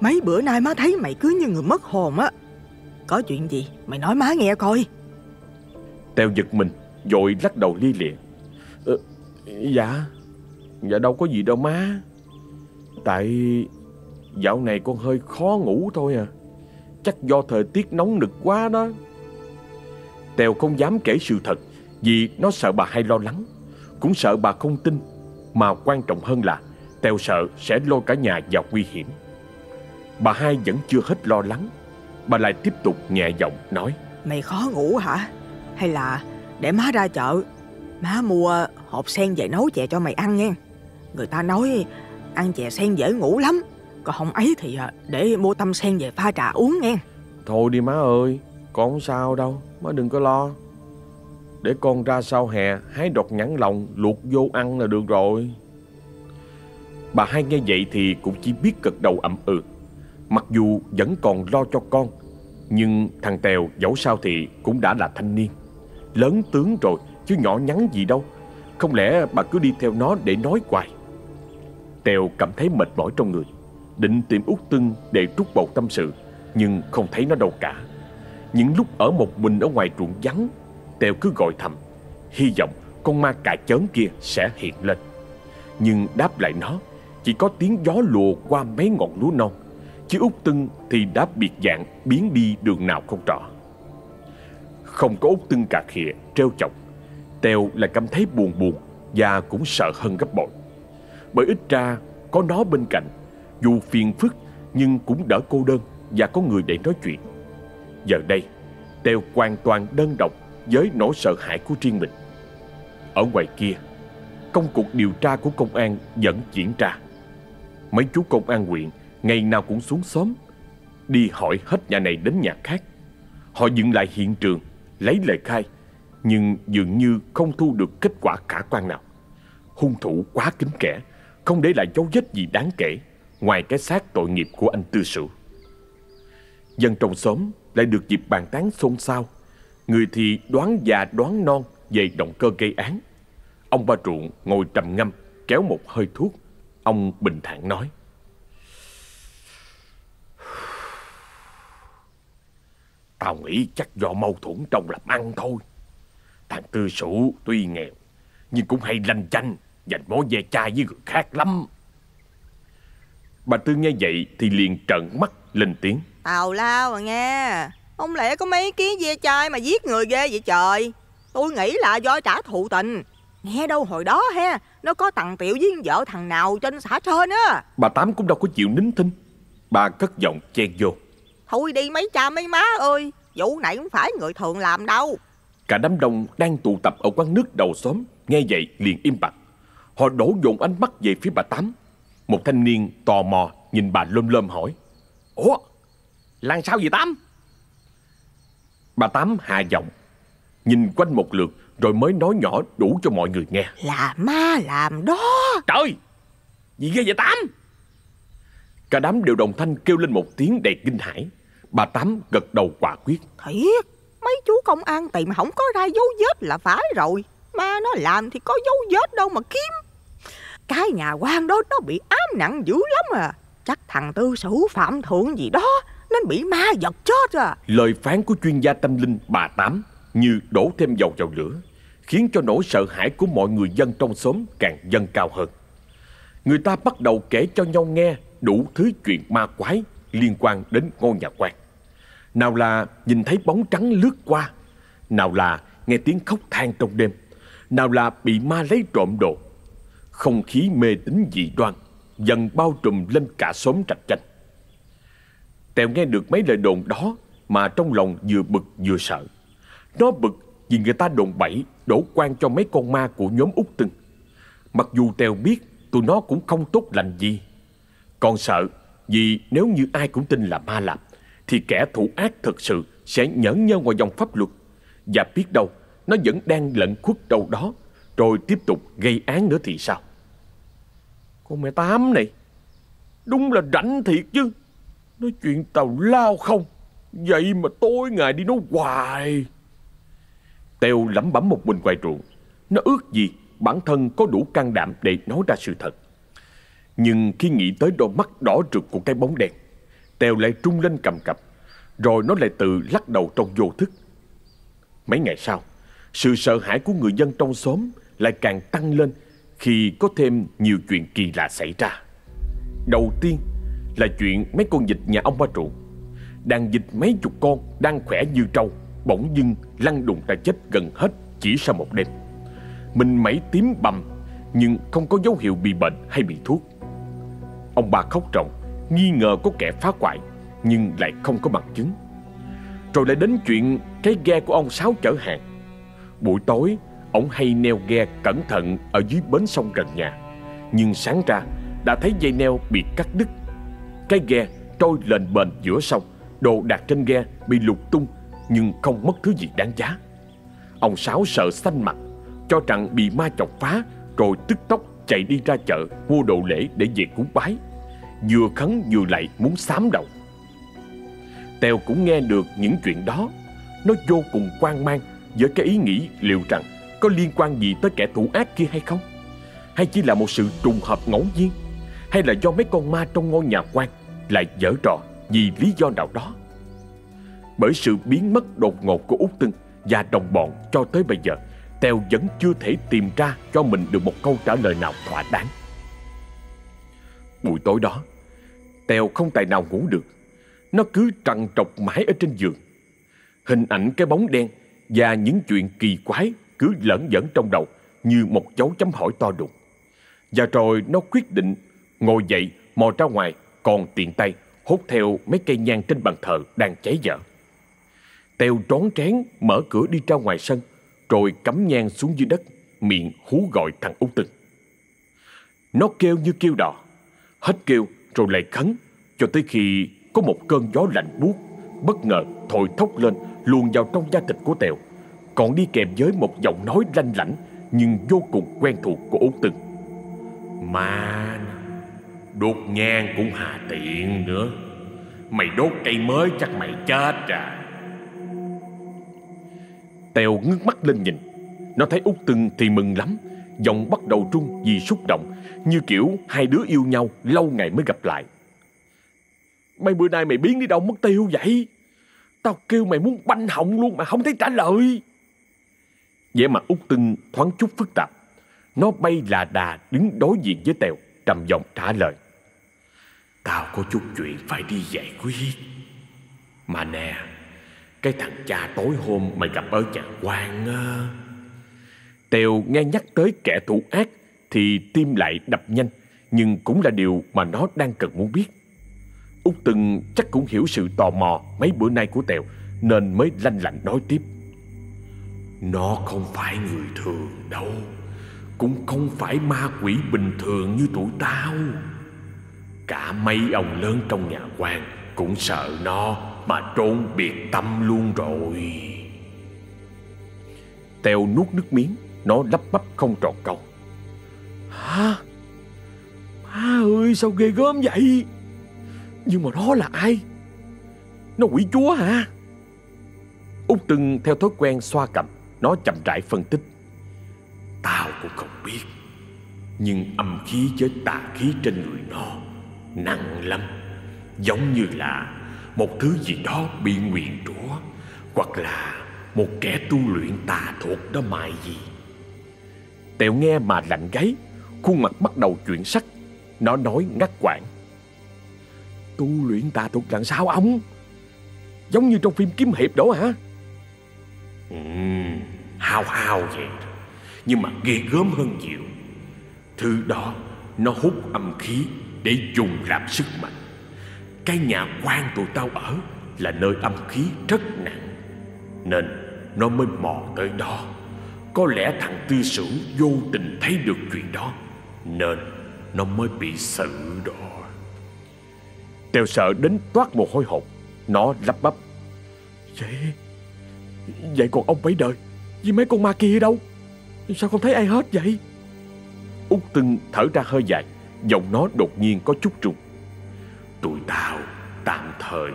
Mấy bữa nay má thấy mày cứ như người mất hồn á Có chuyện gì mày nói má nghe coi Teo giật mình vội lắc đầu li lịa. Ờ, Dạ Dạ đâu có gì đâu má. Tại Dạo này con hơi khó ngủ thôi à. Chắc do thời tiết nóng nực quá đó. Tèo không dám kể sự thật Vì nó sợ bà hay lo lắng. Cũng sợ bà không tin Mà quan trọng hơn là Tèo sợ sẽ lôi cả nhà vào nguy hiểm. Bà hai vẫn chưa hết lo lắng Bà lại tiếp tục nhẹ giọng nói. Mày khó ngủ hả? Hay là để má ra chợ. Má mua hộp sen về nấu chè cho mày ăn nha Người ta nói ăn chè sen dễ ngủ lắm, Còn không ấy thì à, để mua tâm sen về pha trà uống nghe. Thôi đi má ơi, Con không sao đâu, Má đừng có lo. Để con ra sau hè, Hái đọt nhãn lòng, Luộc vô ăn là được rồi. Bà hai nghe vậy thì cũng chỉ biết gật đầu ậm ừ. Mặc dù vẫn còn lo cho con, Nhưng thằng Tèo dẫu sao thì cũng đã là thanh niên. Lớn tướng rồi, chứ nhỏ nhắn gì đâu. Không lẽ bà cứ đi theo nó để nói hoài? Tèo cảm thấy mệt mỏi trong người, Định tìm út tưng để trút bầu tâm sự, Nhưng không thấy nó đâu cả. Những lúc ở một mình ở ngoài ruộng vắng, Tèo cứ gọi thầm, Hy vọng con ma cà chớn kia sẽ hiện lên. Nhưng đáp lại nó, Chỉ có tiếng gió lùa qua mấy ngọn lúa non, Chứ út tưng thì đã biệt dạng biến đi đường nào không rõ không có út tưng cà khịa treo chọc. Tèo là cảm thấy buồn buồn Và cũng sợ hơn gấp bội. Bởi ít ra, có nó bên cạnh, Dù phiền phức nhưng cũng đỡ cô đơn Và có người để nói chuyện. Giờ đây, tèo hoàn toàn đơn độc Với nỗi sợ hãi của riêng mình. Ở ngoài kia, Công cuộc điều tra của công an vẫn diễn ra. Mấy chú công an huyện Ngày nào cũng xuống xóm, Đi hỏi hết nhà này đến nhà khác. Họ dựng lại hiện trường Lấy lời khai, Nhưng dường như không thu được kết quả khả quan nào. Hung thủ quá kín kẽ Không để lại dấu vết gì đáng kể Ngoài cái xác tội nghiệp của anh Tư Sửu. Dân trong xóm lại được dịp bàn tán xôn xao. Người thì đoán già đoán non về động cơ gây án. Ông ba ruộng ngồi trầm ngâm, kéo một hơi thuốc. Ông bình thản nói Tao nghĩ chắc do mâu thuẫn trong làm ăn thôi. Thằng Tư Sủ tuy nghèo Nhưng cũng hay lanh chanh Dành mối ve chai với người khác lắm. Bà Tư nghe vậy thì liền trợn mắt lên tiếng. Tào lao à nghe Ông lẽ có mấy ký ve chai mà giết người ghê vậy trời? Tôi nghĩ là do trả thù tình. Nghe đâu hồi đó ha Nó có tặng tiểu với vợ thằng nào trên xã trên á. Bà Tám cũng đâu có chịu nín thinh Bà cất giọng chen vô Thôi đi mấy cha mấy má ơi Vụ này không phải người thường làm đâu. Cả đám đông đang tụ tập ở quán nước đầu xóm Nghe vậy liền im bặt. Họ đổ dồn ánh mắt về phía bà Tám. Một thanh niên tò mò nhìn bà lơm lơm hỏi Ủa Làm sao vậy Tám? Bà Tám hạ giọng Nhìn quanh một lượt Rồi mới nói nhỏ đủ cho mọi người nghe. Là ma làm đó. Trời Gì ghê vậy Tám? Cả đám đều đồng thanh kêu lên một tiếng đầy kinh hãi Bà Tám gật đầu quả quyết. Thiệt Mấy chú công an tìm không có ra dấu vết là phải rồi. Ma nó làm thì có dấu vết đâu mà kiếm. Cái nhà quan đó nó bị ám nặng dữ lắm à. Chắc thằng tư sử phạm thượng gì đó Nên bị ma giật chết à. Lời phán của chuyên gia tâm linh bà Tám Như đổ thêm dầu vào lửa Khiến cho nỗi sợ hãi của mọi người dân trong xóm càng dâng cao hơn. Người ta bắt đầu kể cho nhau nghe đủ thứ chuyện ma quái liên quan đến ngôi nhà quan. Nào là nhìn thấy bóng trắng lướt qua, nào là nghe tiếng khóc than trong đêm, nào là bị ma lấy trộm đồ. Không khí mê tín dị đoan dần bao trùm lên cả xóm trạch chanh. Tèo nghe được mấy lời đồn đó mà trong lòng vừa bực vừa sợ. Nó bực vì người ta đồn bậy đổ quan cho mấy con ma của nhóm Úc Tưng. Mặc dù Tèo biết tụi nó cũng không tốt lành gì. Còn sợ vì nếu như ai cũng tin là ma làm Thì kẻ thủ ác thật sự sẽ nhẫn nhơ ngoài dòng pháp luật. Và biết đâu, nó vẫn đang lẩn khuất đâu đó, Rồi tiếp tục gây án nữa thì sao? Con mẹ Tám này, Đúng là rảnh thiệt chứ. Nói chuyện tàu lao không, Vậy mà tối ngày đi nói hoài. Tèo lẩm bẩm một mình ngoài ruộng Nó ước gì bản thân có đủ can đảm để nói ra sự thật nhưng khi nghĩ tới đôi mắt đỏ rực của cái bóng đen, Tèo lại trung lên cầm cập, Rồi nó lại tự lắc đầu trong vô thức. Mấy ngày sau, Sự sợ hãi của người dân trong xóm Lại càng tăng lên Khi có thêm nhiều chuyện kỳ lạ xảy ra. Đầu tiên Là chuyện mấy con vịt nhà ông ba trụ Đàn vịt mấy chục con Đang khỏe như trâu, Bỗng dưng lăn đùng ra chết gần hết Chỉ sau một đêm. Mình mẩy tím bầm Nhưng không có dấu hiệu bị bệnh hay bị thuốc. Ông bà khóc ròng Nghi ngờ có kẻ phá hoại, Nhưng lại không có bằng chứng. Rồi lại đến chuyện cái ghe của ông Sáu chở hàng. Buổi tối, Ông hay neo ghe cẩn thận Ở dưới bến sông gần nhà. Nhưng sáng ra, đã thấy dây neo bị cắt đứt. Cái ghe trôi lên bền giữa sông, Đồ đạc trên ghe bị lục tung, Nhưng không mất thứ gì đáng giá. Ông Sáu sợ xanh mặt, Cho rằng bị ma chọc phá, Rồi tức tốc chạy đi ra chợ, Mua đồ lễ để về cúng bái vừa khấn vừa lại muốn xám đầu. Tèo cũng nghe được những chuyện đó, nó vô cùng quan mang với cái ý nghĩ liệu rằng có liên quan gì tới kẻ thủ ác kia hay không? Hay chỉ là một sự trùng hợp ngẫu nhiên? Hay là do mấy con ma trong ngôi nhà quan lại dở trò vì lý do nào đó? Bởi sự biến mất đột ngột của Út Tưng và đồng bọn cho tới bây giờ, Tèo vẫn chưa thể tìm ra cho mình được một câu trả lời nào thỏa đáng. Buổi tối đó Tèo không tài nào ngủ được Nó cứ trằn trọc mãi ở trên giường Hình ảnh cái bóng đen Và những chuyện kỳ quái Cứ lẫn dẫn trong đầu Như một dấu chấm hỏi to đùng Và rồi nó quyết định ngồi dậy mò ra ngoài còn tiện tay hút theo mấy cây nhang trên bàn thờ đang cháy dở. Tèo trón trén mở cửa đi ra ngoài sân rồi cắm nhang xuống dưới đất miệng hú gọi thằng Út Tưng. Nó kêu như kêu đò, hết kêu rồi lại khấn cho tới khi có một cơn gió lạnh buốt bất ngờ thổi thốc lên luồn vào trong da thịt của Tèo, còn đi kèm với một giọng nói lanh lảnh nhưng vô cùng quen thuộc của Út Tưng. Mà đốt nhang cũng hà tiện nữa. Mày đốt cây mới chắc mày chết à. Tèo ngước mắt lên nhìn, nó thấy Út Tưng thì mừng lắm, giọng bắt đầu run vì xúc động, như kiểu hai đứa yêu nhau lâu ngày mới gặp lại. Mấy bữa nay mày biến đi đâu mất tiêu vậy? Tao kêu mày muốn banh họng luôn mà không thấy trả lời. vẻ mặt út Tinh thoáng chút phức tạp. Nó bay là đà đứng đối diện với Tèo, trầm giọng trả lời. Tao có chút chuyện phải đi giải quyết. Mà nè, cái thằng cha tối hôm mày gặp ở nhà quan á. Tèo nghe nhắc tới kẻ thủ ác thì tim lại đập nhanh, nhưng cũng là điều mà nó đang cần muốn biết. Út Từng chắc cũng hiểu sự tò mò mấy bữa nay của Tèo Nên mới lanh lạnh nói tiếp. Nó không phải người thường đâu Cũng không phải ma quỷ bình thường như tụi tao. Cả mấy ông lớn trong nhà quan Cũng sợ nó mà trốn biệt tâm luôn rồi. Tèo nuốt nước miếng. Nó lắp bắp không tròn câu. Hả? Ma ơi sao ghê gớm vậy? Nhưng mà nó là ai? Nó quỷ chúa hả? Út Tưng theo thói quen xoa cầm Nó chậm rãi phân tích. Tao cũng không biết Nhưng âm khí với tà khí trên người nó Nặng lắm. Giống như là Một thứ gì đó bị nguyền rủa Hoặc là Một kẻ tu luyện tà thuộc đó mại gì Tẹo nghe mà lạnh gáy, Khuôn mặt bắt đầu chuyển sắc. Nó nói ngắt quãng. Tu luyện tà thuật làm sao ông? Giống như trong phim kiếm hiệp đó hả? Ừ Hao hao vậy. Nhưng mà ghê gớm hơn nhiều. Thứ đó, Nó hút âm khí Để dùng làm sức mạnh. Cái nhà quan tụi tao ở Là nơi âm khí rất nặng, Nên nó mới mò tới đó. Có lẽ thằng tư sửu vô tình thấy được chuyện đó, Nên nó mới bị xử đó. Tèo sợ đến toát mồ hôi hột, Nó lắp bắp. Vậy Vậy còn ông bảy đời Vì mấy con ma kia đâu? Sao không thấy ai hết vậy? Út Tưng thở ra hơi dài, Giọng nó đột nhiên có chút trùng. Tụi tao tạm thời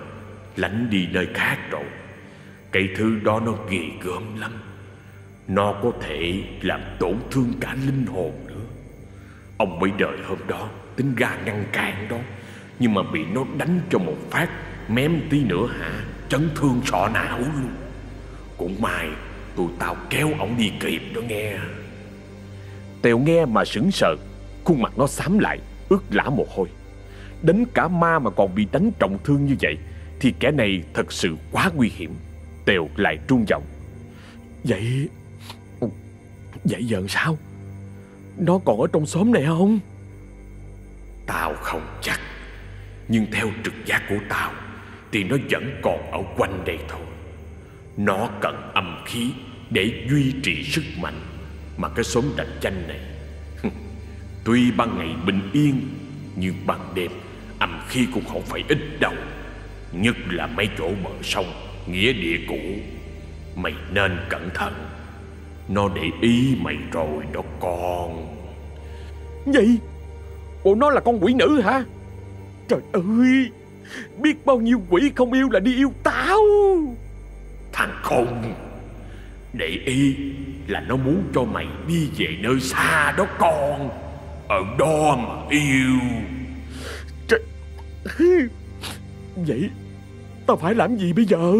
lánh đi nơi khác rồi. Cái thứ đó nó ghê gớm lắm. Nó có thể làm tổn thương cả linh hồn nữa. Ông bảy đời hôm đó tính ra ngăn cản đó, nhưng mà bị nó đánh cho một phát, Mém tí nữa hả? Chấn thương sọ não luôn. Cũng may, tụi tao kéo ổng đi kịp đó nghe. Tèo nghe mà sững sờ, Khuôn mặt nó xám lại, Ướt lã mồ hôi. Đến cả ma mà còn bị đánh trọng thương như vậy, Thì kẻ này thật sự quá nguy hiểm. Tèo lại trung giọng. Vậy Vậy giờ sao? Nó còn ở trong xóm này không Tao không chắc, nhưng theo trực giác của tao Thì nó vẫn còn ở quanh đây thôi. Nó cần âm khí Để duy trì sức mạnh Mà cái xóm rạch tranh này. Tuy ban ngày bình yên, Nhưng ban đêm Âm khí cũng không phải ít đâu. Nhất là mấy chỗ bờ sông, Nghĩa địa cũ. Mày nên cẩn thận. Nó để ý mày rồi đó con. Gì Bộ nó là con quỷ nữ hả? Trời ơi! Biết bao nhiêu quỷ không yêu là đi yêu tao. Thằng khùng Để ý là nó muốn cho mày đi về nơi xa đó con. Ở đó mà yêu. Trời Vậy Tao phải làm gì bây giờ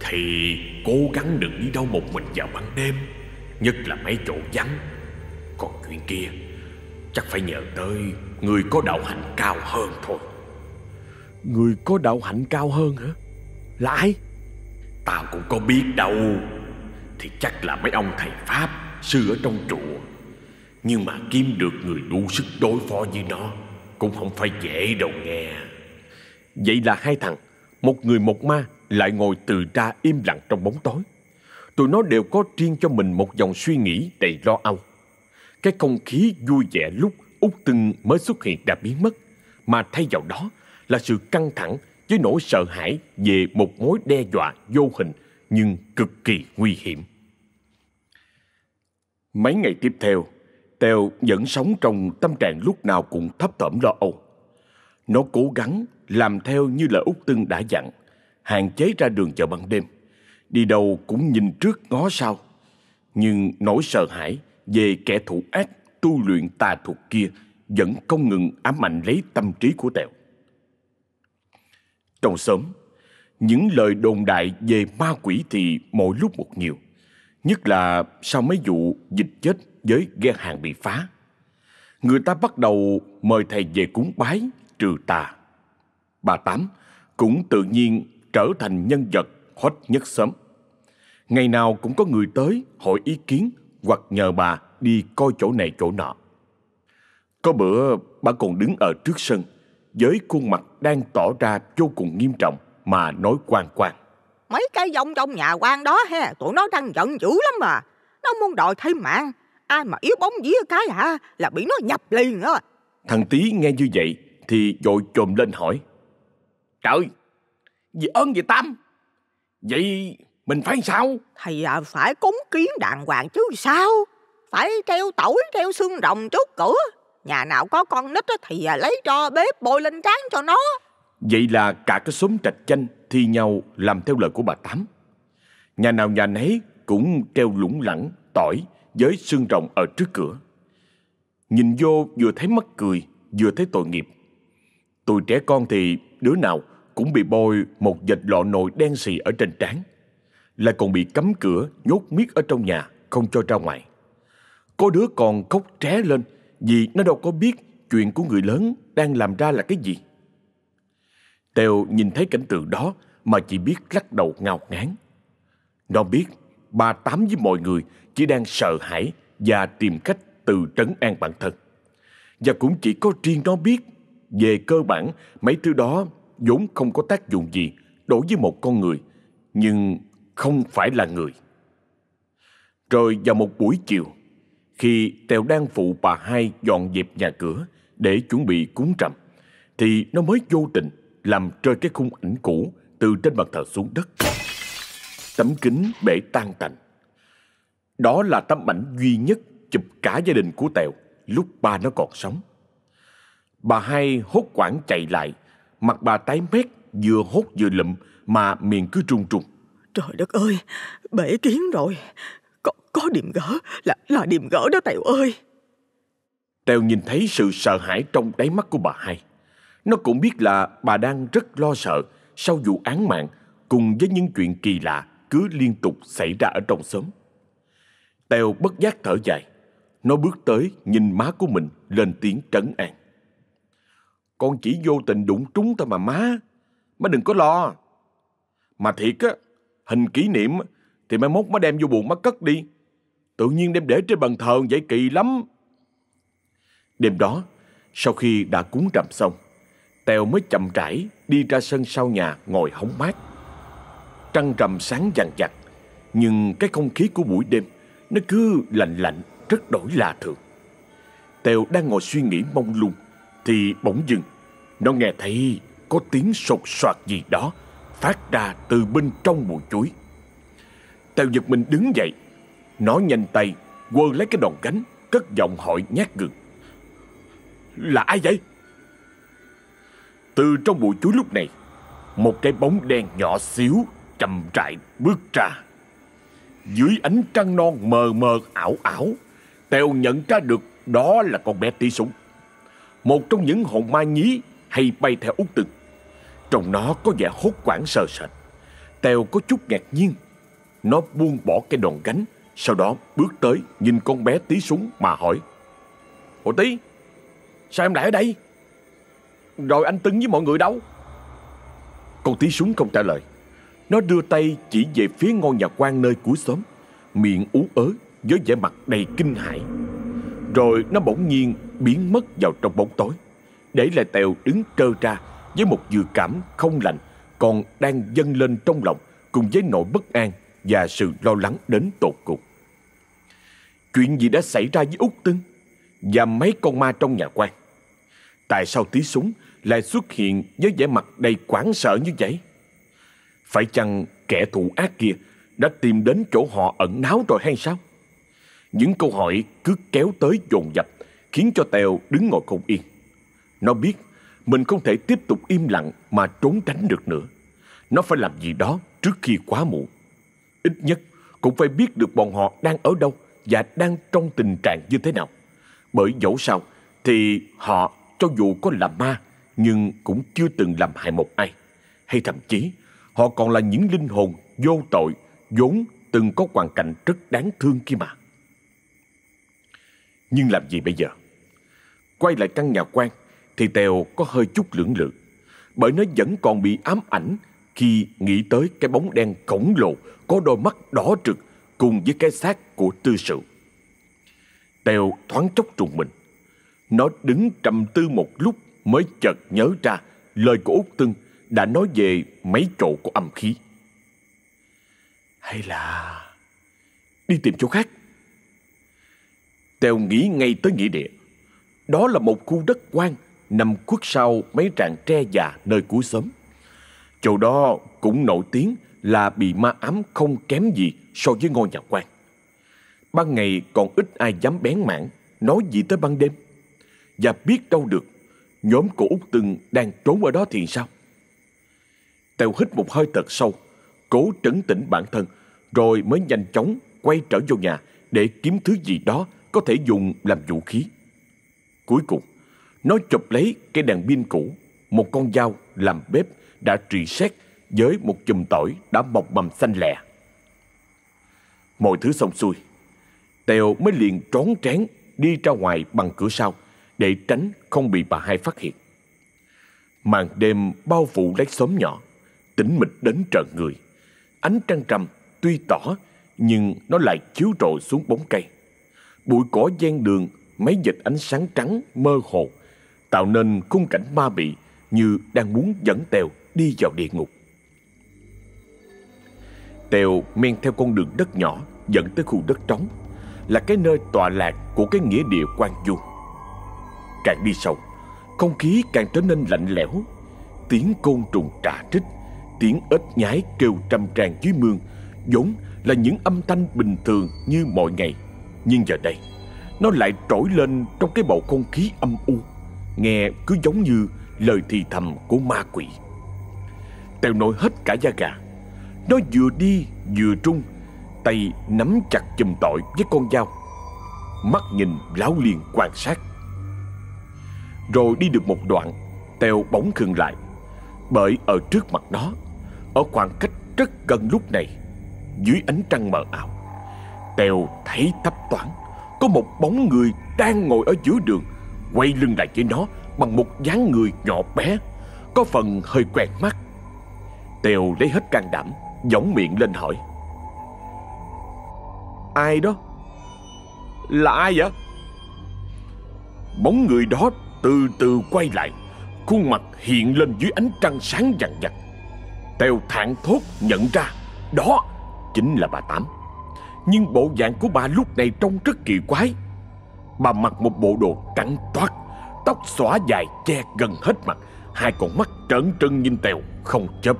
Thì cố gắng đừng đi đâu một mình vào ban đêm Nhất là mấy chỗ vắng. Còn chuyện kia Chắc phải nhờ tới Người có đạo hạnh cao hơn thôi. Người có đạo hạnh cao hơn hả? Là ai? Tao cũng có biết đâu. Thì chắc là mấy ông thầy Pháp Sư ở trong chùa. Nhưng mà kiếm được người đủ sức đối phó với nó Cũng không phải dễ đâu nghe. Vậy là hai thằng Một người một ma lại ngồi từ ra im lặng trong bóng tối Tụi nó đều có riêng cho mình một dòng suy nghĩ đầy lo âu Cái không khí vui vẻ lúc Út Tưng mới xuất hiện đã biến mất Mà thay vào đó là sự căng thẳng với nỗi sợ hãi về một mối đe dọa vô hình nhưng cực kỳ nguy hiểm. Mấy ngày tiếp theo, Tèo vẫn sống trong tâm trạng lúc nào cũng thấp thỏm lo âu. Nó cố gắng làm theo như lời Út Tưng đã dặn, hạn chế ra đường chợ ban đêm. Đi đâu cũng nhìn trước ngó sau. Nhưng nỗi sợ hãi về kẻ thủ ác tu luyện tà thuật kia vẫn không ngừng ám ảnh lấy tâm trí của Tèo. Trong xóm, những lời đồn đại về ma quỷ thì mỗi lúc một nhiều. Nhất là sau mấy vụ dịch chết với ghe hàng bị phá. Người ta bắt đầu mời thầy về cúng bái, trừ tà. Bà Tám cũng tự nhiên trở thành nhân vật hot nhất xóm. Ngày nào cũng có người tới hỏi ý kiến hoặc nhờ bà đi coi chỗ này chỗ nọ. Có bữa bà còn đứng ở trước sân với khuôn mặt đang tỏ ra vô cùng nghiêm trọng mà nói quan quan. Mấy cái dòng trong nhà quan đó ha, tụi nó đang giận dữ lắm mà. Nó muốn đòi thêm mạng. Ai mà yếu bóng día cái hả, là bị nó nhập liền á. Thằng Tý nghe như vậy thì dội trồm lên hỏi. Trời, vì ơn về Tam. Vậy mình phải sao? Thì à, phải cúng kiến đàng hoàng chứ sao? Phải treo tỏi, treo xương rồng trước cửa. Nhà nào có con nít thì à, lấy cho bếp bôi lên trán cho nó. Vậy là cả cái xóm trạch chanh thi nhau làm theo lời của bà Tám. Nhà nào nhà nấy cũng treo lủng lẳng tỏi với xương rồng ở trước cửa. Nhìn vô vừa thấy mắc cười, vừa thấy tội nghiệp. Tụi trẻ con thì đứa nào cũng bị bôi một dệt lọ nồi đen xì ở trên trán. Lại còn bị cấm cửa, nhốt miết ở trong nhà, không cho ra ngoài. Có đứa còn khóc tré lên vì nó đâu có biết chuyện của người lớn đang làm ra là cái gì. Tèo nhìn thấy cảnh tượng đó mà chỉ biết lắc đầu ngao ngán. Nó biết bà Tám với mọi người chỉ đang sợ hãi và tìm cách tự trấn an bản thân. Và cũng chỉ có riêng nó biết về cơ bản mấy thứ đó vốn không có tác dụng gì đối với một con người, nhưng không phải là người. Rồi vào một buổi chiều, khi Tèo đang phụ bà hai dọn dẹp nhà cửa để chuẩn bị cúng trầm, thì nó mới vô tình làm rơi cái khung ảnh cũ từ trên bàn thờ xuống đất. Tấm kính bể tan tành. Đó là tấm ảnh duy nhất chụp cả gia đình của Tèo lúc ba nó còn sống. Bà hai hốt quảng chạy lại, mặt bà tái mét, vừa hốt vừa lụm mà miệng cứ trung trung. Trời đất ơi, bể kiến rồi. Có, có điểm gỡ, là, là điểm gỡ đó Tèo ơi. Tèo nhìn thấy sự sợ hãi trong đáy mắt của bà hai. Nó cũng biết là bà đang rất lo sợ sau vụ án mạng cùng với những chuyện kỳ lạ cứ liên tục xảy ra ở trong xóm. Tèo bất giác thở dài. Nó bước tới nhìn má của mình lên tiếng trấn an. Con chỉ vô tình đụng trúng thôi mà má. Má đừng có lo. Mà thiệt á, hình kỷ niệm thì mai mốt má đem vô buồn má cất đi. Tự nhiên đem để trên bàn thờ vậy kỳ lắm. Đêm đó, sau khi đã cúng trầm xong, Tèo mới chậm rãi đi ra sân sau nhà ngồi hóng mát. Trăng rằm sáng vàng vặt, nhưng cái không khí của buổi đêm nó cứ lạnh lạnh, rất đổi lạ thường. Tèo đang ngồi suy nghĩ mông lung, thì bỗng dưng nó nghe thấy có tiếng sột soạt gì đó phát ra từ bên trong bụi chuối. Tèo giật mình đứng dậy, nó nhanh tay quơ lấy cái đòn gánh, cất giọng hỏi nhát gừng. Là ai vậy? Từ trong bụi chuối lúc này, một cái bóng đen nhỏ xíu chậm rãi bước ra. Dưới ánh trăng non mờ mờ ảo ảo, Tèo nhận ra được đó là con bé tí súng. Một trong những hồn ma nhí hay bay theo út tực. Trong nó có vẻ hốt quảng sờ sệt. Tèo có chút ngạc nhiên. Nó buông bỏ cái đòn gánh, sau đó bước tới nhìn con bé tí súng mà hỏi. Ủa tí, sao em lại ở đây? Rồi anh Tưng với mọi người đâu Con tí súng không trả lời Nó đưa tay chỉ về phía ngôi nhà quan nơi cuối xóm Miệng ú ớ Với vẻ mặt đầy kinh hãi rồi nó bỗng nhiên biến mất vào trong bóng tối Để lại Tèo đứng trơ ra Với một dự cảm không lành, Còn đang dâng lên trong lòng Cùng với nỗi bất an Và sự lo lắng đến tột cùng Chuyện gì đã xảy ra với Út Tưng Và mấy con ma trong nhà quan Tại sao tí súng lại xuất hiện với vẻ mặt đầy quảng sợ như vậy? Phải chăng kẻ thù ác kia đã tìm đến chỗ họ ẩn náu rồi hay sao? Những câu hỏi cứ kéo tới dồn dập, khiến cho Tèo đứng ngồi không yên. Nó biết mình không thể tiếp tục im lặng mà trốn tránh được nữa. Nó phải làm gì đó trước khi quá muộn. Ít nhất cũng phải biết được bọn họ đang ở đâu và đang trong tình trạng như thế nào. Bởi dẫu sao thì họ cho dù có là ma, nhưng cũng chưa từng làm hại một ai. Hay thậm chí họ còn là những linh hồn vô tội vốn từng có hoàn cảnh rất đáng thương kia mà. Nhưng làm gì bây giờ? Quay lại căn nhà quan, thì Tèo có hơi chút lưỡng lự. Bởi nó vẫn còn bị ám ảnh khi nghĩ tới cái bóng đen khổng lồ, có đôi mắt đỏ trực cùng với cái xác của tư sự. Tèo thoáng chốc trùng mình. Nó đứng trầm tư một lúc mới chợt nhớ ra lời của Út Tưng đã nói về mấy chỗ của âm khí. Hay là đi tìm chỗ khác? Tèo nghĩ ngay tới nghĩa địa. Đó là một khu đất quan nằm khuất sau mấy rạn tre già nơi cuối xóm. Chỗ đó cũng nổi tiếng là bị ma ám không kém gì so với ngôi nhà quan. Ban ngày còn ít ai dám bén mảng nói gì tới ban đêm. Và biết đâu được, nhóm của Út Tưng đang trốn ở đó thì sao? Tèo hít một hơi thật sâu, cố trấn tĩnh bản thân, rồi mới nhanh chóng quay trở vô nhà để kiếm thứ gì đó có thể dùng làm vũ khí. Cuối cùng, nó chụp lấy cây đèn pin cũ, một con dao làm bếp đã trì xét với một chùm tỏi đã mọc mầm xanh lè. Mọi thứ xong xuôi, Tèo mới liền trón trán đi ra ngoài bằng cửa sau để tránh không bị bà hai phát hiện. Màn đêm bao phủ lấy xóm nhỏ, tĩnh mịch đến trợn người. Ánh trăng trầm tuy tỏ nhưng nó lại chiếu rọi xuống bóng cây. Bụi cỏ gian đường, mấy dệt ánh sáng trắng mơ hồ, tạo nên khung cảnh ma bị như đang muốn dẫn Tèo đi vào địa ngục. Tèo men theo con đường đất nhỏ dẫn tới khu đất trống, là cái nơi tọa lạc của cái nghĩa địa quan du. Càng đi sâu, không khí càng trở nên lạnh lẽo, tiếng côn trùng trà trích, tiếng ếch nhái kêu trăm tràn dưới mương, vốn là những âm thanh bình thường như mọi ngày. Nhưng giờ đây, nó lại trỗi lên trong cái bầu không khí âm u, nghe cứ giống như lời thì thầm của ma quỷ. Tèo nổi hết cả da gà. Nó vừa đi vừa trung, tay nắm chặt chùm tội với con dao. Mắt nhìn láo liền quan sát. Rồi đi được một đoạn, Tèo bỗng khừng lại. Bởi ở trước mặt nó, ở khoảng cách rất gần lúc này, dưới ánh trăng mờ ảo, Tèo thấy thấp thoáng có một bóng người đang ngồi ở giữa đường, quay lưng lại với nó bằng một dáng người nhỏ bé, có phần hơi quen mắt. Tèo lấy hết can đảm, giỏng miệng lên hỏi. Ai đó? Là ai vậy? Bóng người đó từ từ quay lại, khuôn mặt hiện lên dưới ánh trăng sáng vàng vặt. Tèo thản thốt nhận ra, đó chính là bà Tám. Nhưng bộ dạng của bà lúc này trông rất kỳ quái. Bà mặc một bộ đồ trắng toát Tóc xõa dài che gần hết mặt Hai con mắt trợn trừng nhìn tèo không chớp.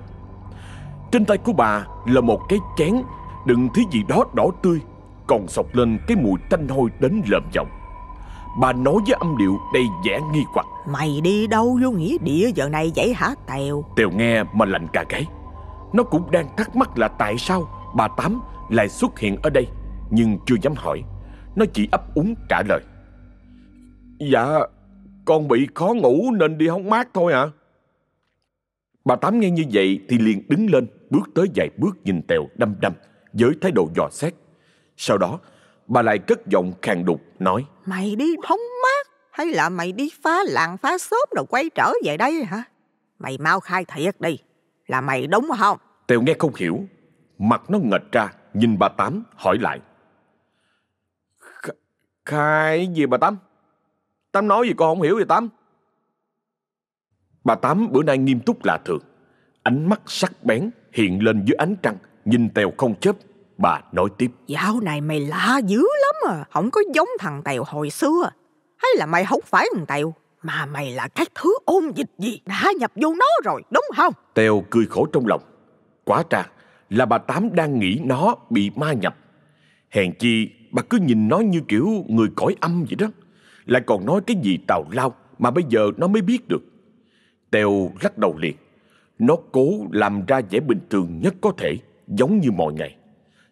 Trên tay của bà là một cái chén Đựng thứ gì đó đỏ tươi Còn sọc lên cái mùi tanh hôi đến lợm giọng. Bà nói với âm điệu đầy vẻ nghi hoặc. Mày đi đâu vô nghĩa địa giờ này vậy hả Tèo? Tèo nghe mà lạnh cả gáy. Nó cũng đang thắc mắc là tại sao bà Tám lại xuất hiện ở đây Nhưng chưa dám hỏi. Nó chỉ ấp úng trả lời. Dạ Con bị khó ngủ nên đi hóng mát thôi ạ. À? Bà Tám nghe như vậy Thì liền đứng lên Bước tới vài bước nhìn Tèo đăm đăm Với thái độ dò xét. Sau đó bà lại cất giọng khàn đục nói Mày đi hóng mát Hay là mày đi phá làng phá xóm rồi quay trở về đây hả? Mày mau khai thiệt đi Là mày đúng không? Tèo nghe không hiểu Mặt nó ngệch ra Nhìn bà Tám hỏi lại Khai gì bà Tám? Tám nói gì con không hiểu vậy Tám? Bà Tám bữa nay nghiêm túc lạ thường. Ánh mắt sắc bén hiện lên dưới ánh trăng, nhìn Tèo không chớp. Bà nói tiếp. Dạo này mày lạ dữ lắm à, không có giống thằng Tèo hồi xưa. Hay là mày không phải thằng Tèo, mà mày là các thứ ôn dịch gì đã nhập vô nó rồi, đúng không? Tèo cười khổ trong lòng. Quá ra là bà Tám đang nghĩ nó bị ma nhập. Hèn chi bà cứ nhìn nó như kiểu người cõi âm vậy đó. Lại còn nói cái gì tào lao mà bây giờ nó mới biết được. Tèo lắc đầu liền. Nó cố làm ra vẻ bình thường nhất có thể, giống như mọi ngày.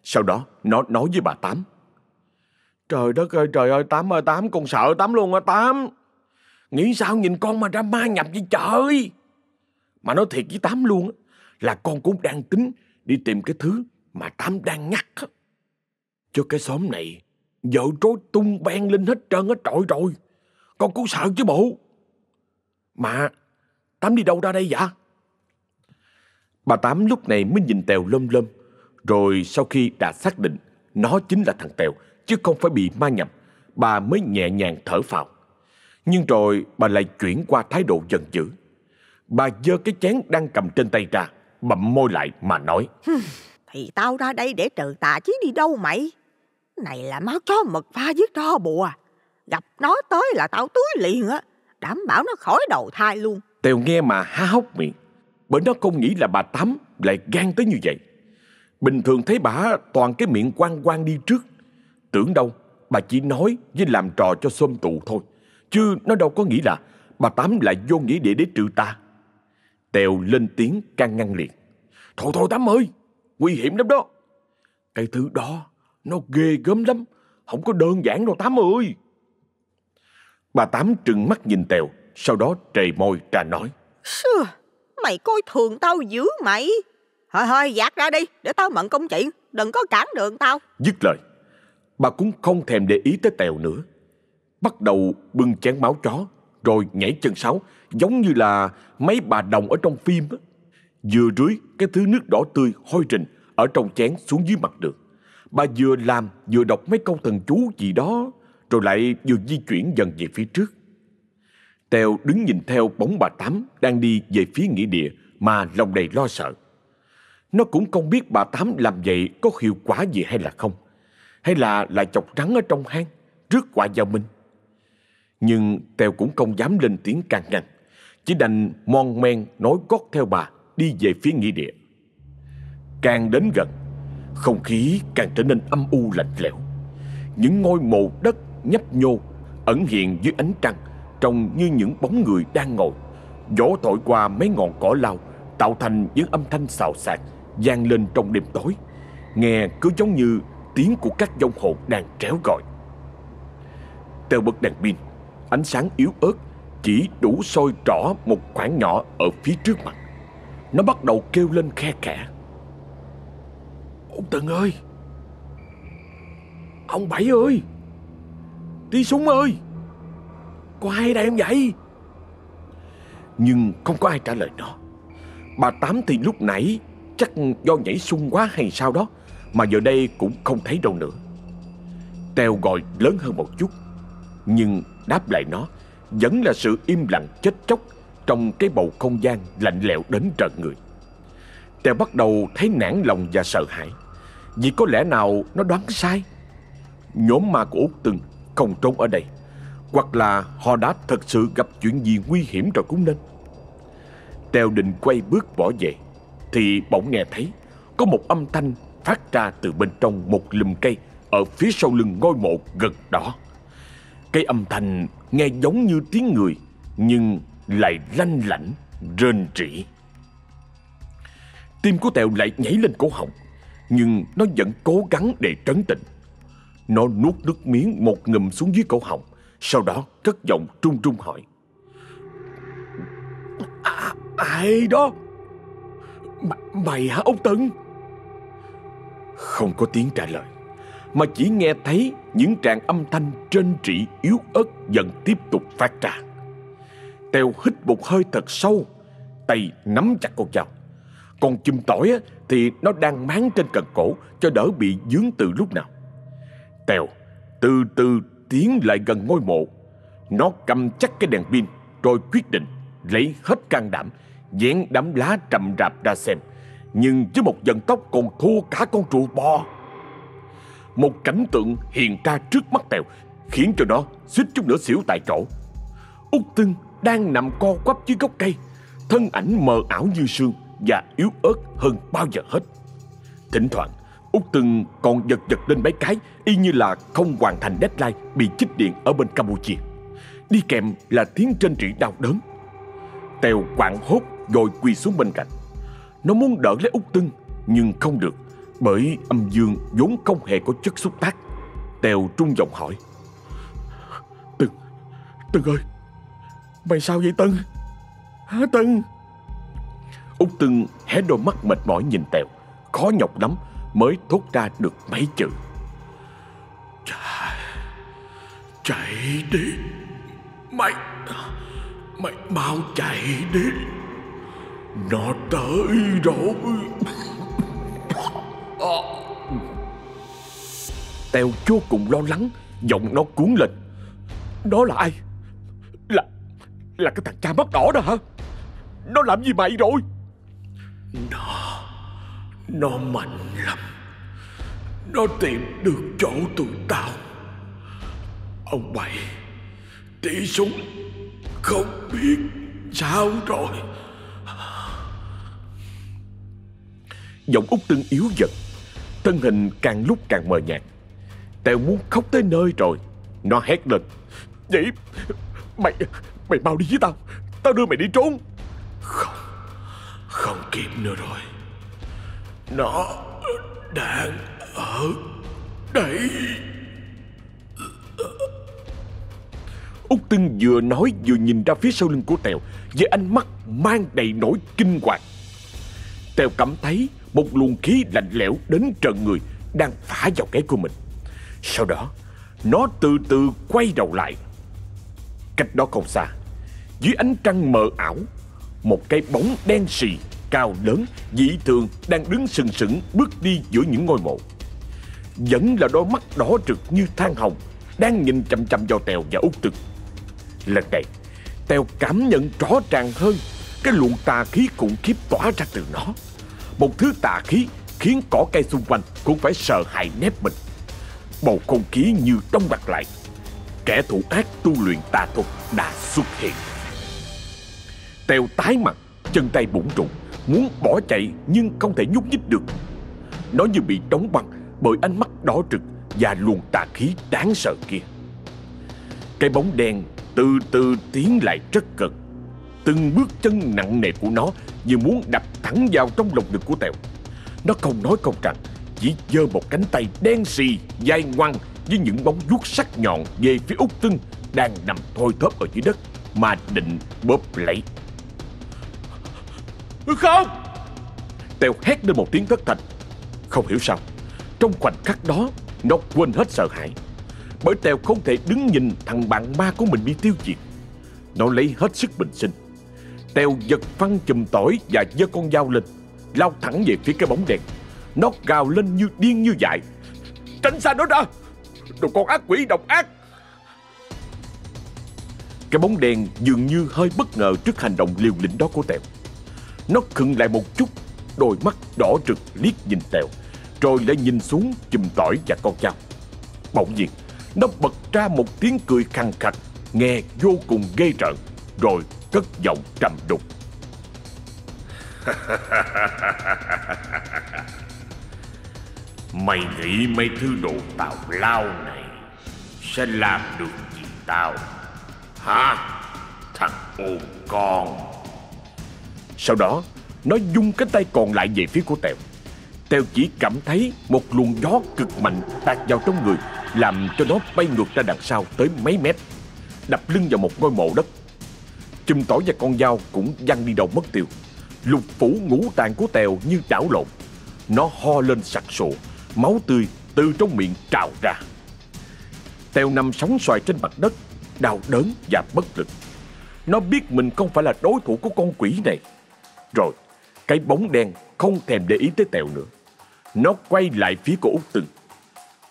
Sau đó nó nói với bà Tám. Trời đất ơi, trời ơi, Tám ơi, Tám, con sợ Tám luôn á, Tám. Nghĩ sao nhìn con mà ra ma nhập vậy trời. Mà nói thiệt với Tám luôn á, là con cũng đang tính đi tìm cái thứ mà Tám đang nhắc á. Cho cái xóm này, vợ trối tung beng lên hết trơn á, trội rồi. Con cũng sợ chứ bộ. Mà, Tám đi đâu ra đây vậy? Bà Tám lúc này mới nhìn Tèo lâm lâm. Rồi sau khi đã xác định nó chính là thằng Tèo, chứ không phải bị ma nhập, bà mới nhẹ nhàng thở phào. Nhưng rồi bà lại chuyển qua thái độ giận dữ. Bà giơ cái chén đang cầm trên tay ra, bậm môi lại mà nói. Thì tao ra đây để trừ tà chứ đi đâu mày? Này là máu chó mực pha với tro bùa. Gặp nó tới là tao tưới liền á. Đảm bảo nó khỏi đầu thai luôn. Tèo nghe mà há hốc miệng. Bởi nó không nghĩ là bà Tám lại gan tới như vậy. Bình thường thấy bà toàn cái miệng quang quang đi trước. Tưởng đâu bà chỉ nói với làm trò cho xôm tụ thôi. Chứ nó đâu có nghĩ là bà Tám lại vô nghĩa địa để trừ ta. Tèo lên tiếng can ngăn liền. Thôi thôi Tám ơi, nguy hiểm lắm đó. Cái thứ đó nó ghê gớm lắm, không có đơn giản đâu Tám ơi. Bà Tám trừng mắt nhìn Tèo, sau đó trề môi ra nói. Xưa, mày coi thường tao dữ mày. Thôi thôi, dạt ra đi, để tao mận công chuyện, đừng có cản đường tao. Dứt lời, bà cũng không thèm để ý tới Tèo nữa. Bắt đầu bưng chén máu chó, rồi nhảy chân sáo, giống như là mấy bà đồng ở trong phim á. Vừa rưới cái thứ nước đỏ tươi hôi rình ở trong chén xuống dưới mặt đường. Bà vừa làm vừa đọc mấy câu thần chú gì đó, rồi lại vừa di chuyển dần về phía trước. Tèo đứng nhìn theo bóng bà Tám đang đi về phía nghĩa địa mà lòng đầy lo sợ. Nó cũng không biết bà Tám làm vậy có hiệu quả gì hay là không. Hay là lại chọc trắng ở trong hang, rước quả giao minh. Nhưng Tèo cũng không dám lên tiếng can ngăn. Chỉ đành mon men nói gót theo bà đi về phía nghĩa địa. Càng đến gần, không khí càng trở nên âm u lạnh lẽo. Những ngôi mộ đất nhấp nhô ẩn hiện dưới ánh trăng trông như những bóng người đang ngồi. Gió thổi qua mấy ngọn cỏ lau tạo thành những âm thanh xào xạc vang lên trong đêm tối. Nghe cứ giống như tiếng của các dông hồn đang tréo gọi. Teo bật đèn pin, ánh sáng yếu ớt chỉ đủ soi rõ một khoảng nhỏ ở phía trước mặt. Nó bắt đầu kêu lên khe khẽ. Ông Tần ơi! Ông Bảy ơi! Tí súng ơi! Có ai đây không vậy? Nhưng không có ai trả lời nó. Bà Tám thì lúc nãy chắc do nhảy sung quá hay sao đó mà giờ đây cũng không thấy đâu nữa. Tèo gọi lớn hơn một chút, nhưng đáp lại nó vẫn là sự im lặng chết chóc trong cái bầu không gian lạnh lẽo đến trợn người. Teo bắt đầu thấy nản lòng và sợ hãi, vì có lẽ nào nó đoán sai. Nhóm ma của Út Từng không trốn ở đây, hoặc là họ đã thật sự gặp chuyện gì nguy hiểm rồi cũng nên. Teo định quay bước bỏ về, thì bỗng nghe thấy có một âm thanh phát ra từ bên trong một lùm cây ở phía sau lưng ngôi mộ gần đó. Cái âm thanh nghe giống như tiếng người nhưng lại lanh lảnh, rên rỉ. Tim của Tèo lại nhảy lên cổ họng nhưng nó vẫn cố gắng để trấn tĩnh. Nó nuốt nước miếng một ngụm xuống dưới cổ họng sau đó cất giọng trung trung hỏi. À, ai đó? M mày hả ông Tân? Không có tiếng trả lời mà chỉ nghe thấy những tràng âm thanh trên trị yếu ớt dần tiếp tục phát ra. Tèo hít một hơi thật sâu, Tay nắm chặt con dao. Còn chùm tỏi thì nó đang máng trên cần cổ Cho đỡ bị dướng từ lúc nào. Tèo từ từ tiến lại gần ngôi mộ. Nó cầm chắc cái đèn pin, Rồi quyết định lấy hết can đảm, Dán đám lá trầm rạp ra xem. Nhưng với một dần tóc còn thua cả con trụ bò. Một cảnh tượng hiện ra trước mắt Tèo, Khiến cho nó suýt chút nữa xỉu tại chỗ. Út Tưng đang nằm co quắp dưới gốc cây, Thân ảnh mờ ảo như sương Và yếu ớt hơn bao giờ hết. Thỉnh thoảng, Út Tưng còn giật giật lên mấy cái, Y như là không hoàn thành deadline Bị chích điện ở bên Campuchia. Đi kèm là tiếng trên trị đau đớn. Tèo quạng hốt rồi quỳ xuống bên cạnh. Nó muốn đỡ lấy Út Tưng, Nhưng không được. Bởi âm dương vốn không hề có chất xúc tác. Tèo trung giọng hỏi. Tưng Tưng ơi, Mày sao vậy Tưng Hả Tưng Út Tưng hé đôi mắt mệt mỏi nhìn Tèo. Khó nhọc lắm mới thốt ra được mấy chữ. Chạy Chạy đi. Mày Mày mau chạy đi. Nó tới rồi. Tèo vô cùng lo lắng Giọng nó cuốn lên. Đó là ai? Là Là cái thằng cha mắt đỏ đó hả? Nó làm gì mày rồi? Nó Nó mạnh lắm. Nó tìm được chỗ tụi tao. Ông bảy Tỷ súng Không biết sao rồi. Giọng út tưng yếu dần Thân hình càng lúc càng mờ nhạt. Tèo muốn khóc tới nơi rồi, Nó hét lên. Vậy Mày Mày mau đi với tao Tao đưa mày đi trốn. Không Không kịp nữa rồi. Nó Đang ở Đây. Út Tưng vừa nói vừa nhìn ra phía sau lưng của Tèo, Với ánh mắt mang đầy nỗi kinh hoàng. Tèo cảm thấy một luồng khí lạnh lẽo đến trần người Đang phá vào cái của mình. Sau đó, Nó từ từ quay đầu lại. Cách đó không xa, Dưới ánh trăng mờ ảo, Một cái bóng đen xì Cao lớn, dị thường Đang đứng sừng sững bước đi giữa những ngôi mộ. Vẫn là đôi mắt đỏ rực như than hồng, Đang nhìn chăm chăm vào Tèo và Út Tưng Lần này, Tèo cảm nhận rõ ràng hơn Cái luồng tà khí khủng khiếp tỏa ra từ nó. Một thứ tà khí Khiến cỏ cây xung quanh cũng phải sợ hãi nép mình. Bầu không khí như đông đặc lại. Kẻ thủ ác tu luyện tà thuật đã xuất hiện. Tèo tái mặt, Chân tay bủng rụng, Muốn bỏ chạy nhưng không thể nhúc nhích được. Nó như bị đóng băng Bởi ánh mắt đỏ rực Và luồng tà khí đáng sợ kia. Cái bóng đen từ từ tiến lại rất gần. Từng bước chân nặng nề của nó như muốn đập thẳng vào trong lồng ngực của Tèo. Nó không nói không rằng Chỉ giơ một cánh tay đen xì Dài ngoằng với những bóng vuốt sắc nhọn Về phía út tưng Đang nằm thôi thóp ở dưới đất Mà định bóp lấy. Không! Tèo hét lên một tiếng thất thanh. Không hiểu sao Trong khoảnh khắc đó Nó quên hết sợ hãi. Bởi Tèo không thể đứng nhìn thằng bạn ma của mình bị tiêu diệt. Nó lấy hết sức bình sinh Tèo giật phăng chùm tỏi và giơ con dao lên, Lao thẳng về phía cái bóng đèn. Nó gào lên như điên như dại. Tránh xa nó ra! Đồ con ác quỷ, độc ác! Cái bóng đèn dường như hơi bất ngờ trước hành động liều lĩnh đó của Tèo. Nó khựng lại một chút, Đôi mắt đỏ rực liếc nhìn Tèo, Rồi lại nhìn xuống chùm tỏi và con dao. Bỗng nhiên, Nó bật ra một tiếng cười khăng khạch Nghe vô cùng ghê rợn, Rồi cất giọng trầm đục. Mày nghĩ mấy thứ đồ tào lao này Sẽ làm được gì tao? Hả? Thằng ôn con. Sau đó, Nó dung cái tay còn lại về phía của Tèo. Tèo chỉ cảm thấy một luồng gió cực mạnh tạt vào trong người, Làm cho nó bay ngược ra đằng sau tới mấy mét. Đập lưng vào một ngôi mộ đất. Chùm tỏi và con dao cũng văng đi đâu mất tiêu. Lục phủ ngũ tạng của Tèo như đảo lộn. Nó ho lên sặc sụa, Máu tươi từ trong miệng trào ra. Tèo nằm sóng xoài trên mặt đất, Đau đớn và bất lực. Nó biết mình không phải là đối thủ của con quỷ này. Rồi, Cái bóng đen không thèm để ý tới Tèo nữa. Nó quay lại phía của Út từng.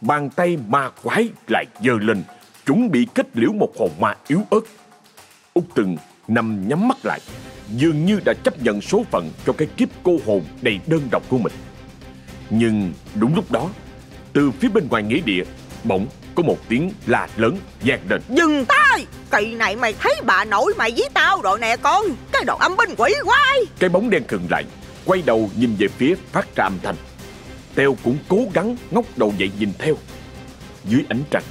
Bàn tay ma quái lại giơ lên, chuẩn bị kết liễu một hồn ma yếu ớt. Úc Từng nằm nhắm mắt lại, dường như đã chấp nhận số phận cho cái kiếp cô hồn đầy đơn độc của mình. Nhưng đúng lúc đó, từ phía bên ngoài nghĩa địa, bỗng có một tiếng la lớn vang lên. Dừng tay! Kỳ này mày thấy bà nội mày với tao rồi nè con Cái đồ âm binh quỷ quái Cái bóng đen khựng lại, quay đầu nhìn về phía phát ra âm thanh. Teo cũng cố gắng ngóc đầu dậy nhìn theo. Dưới ánh trăng,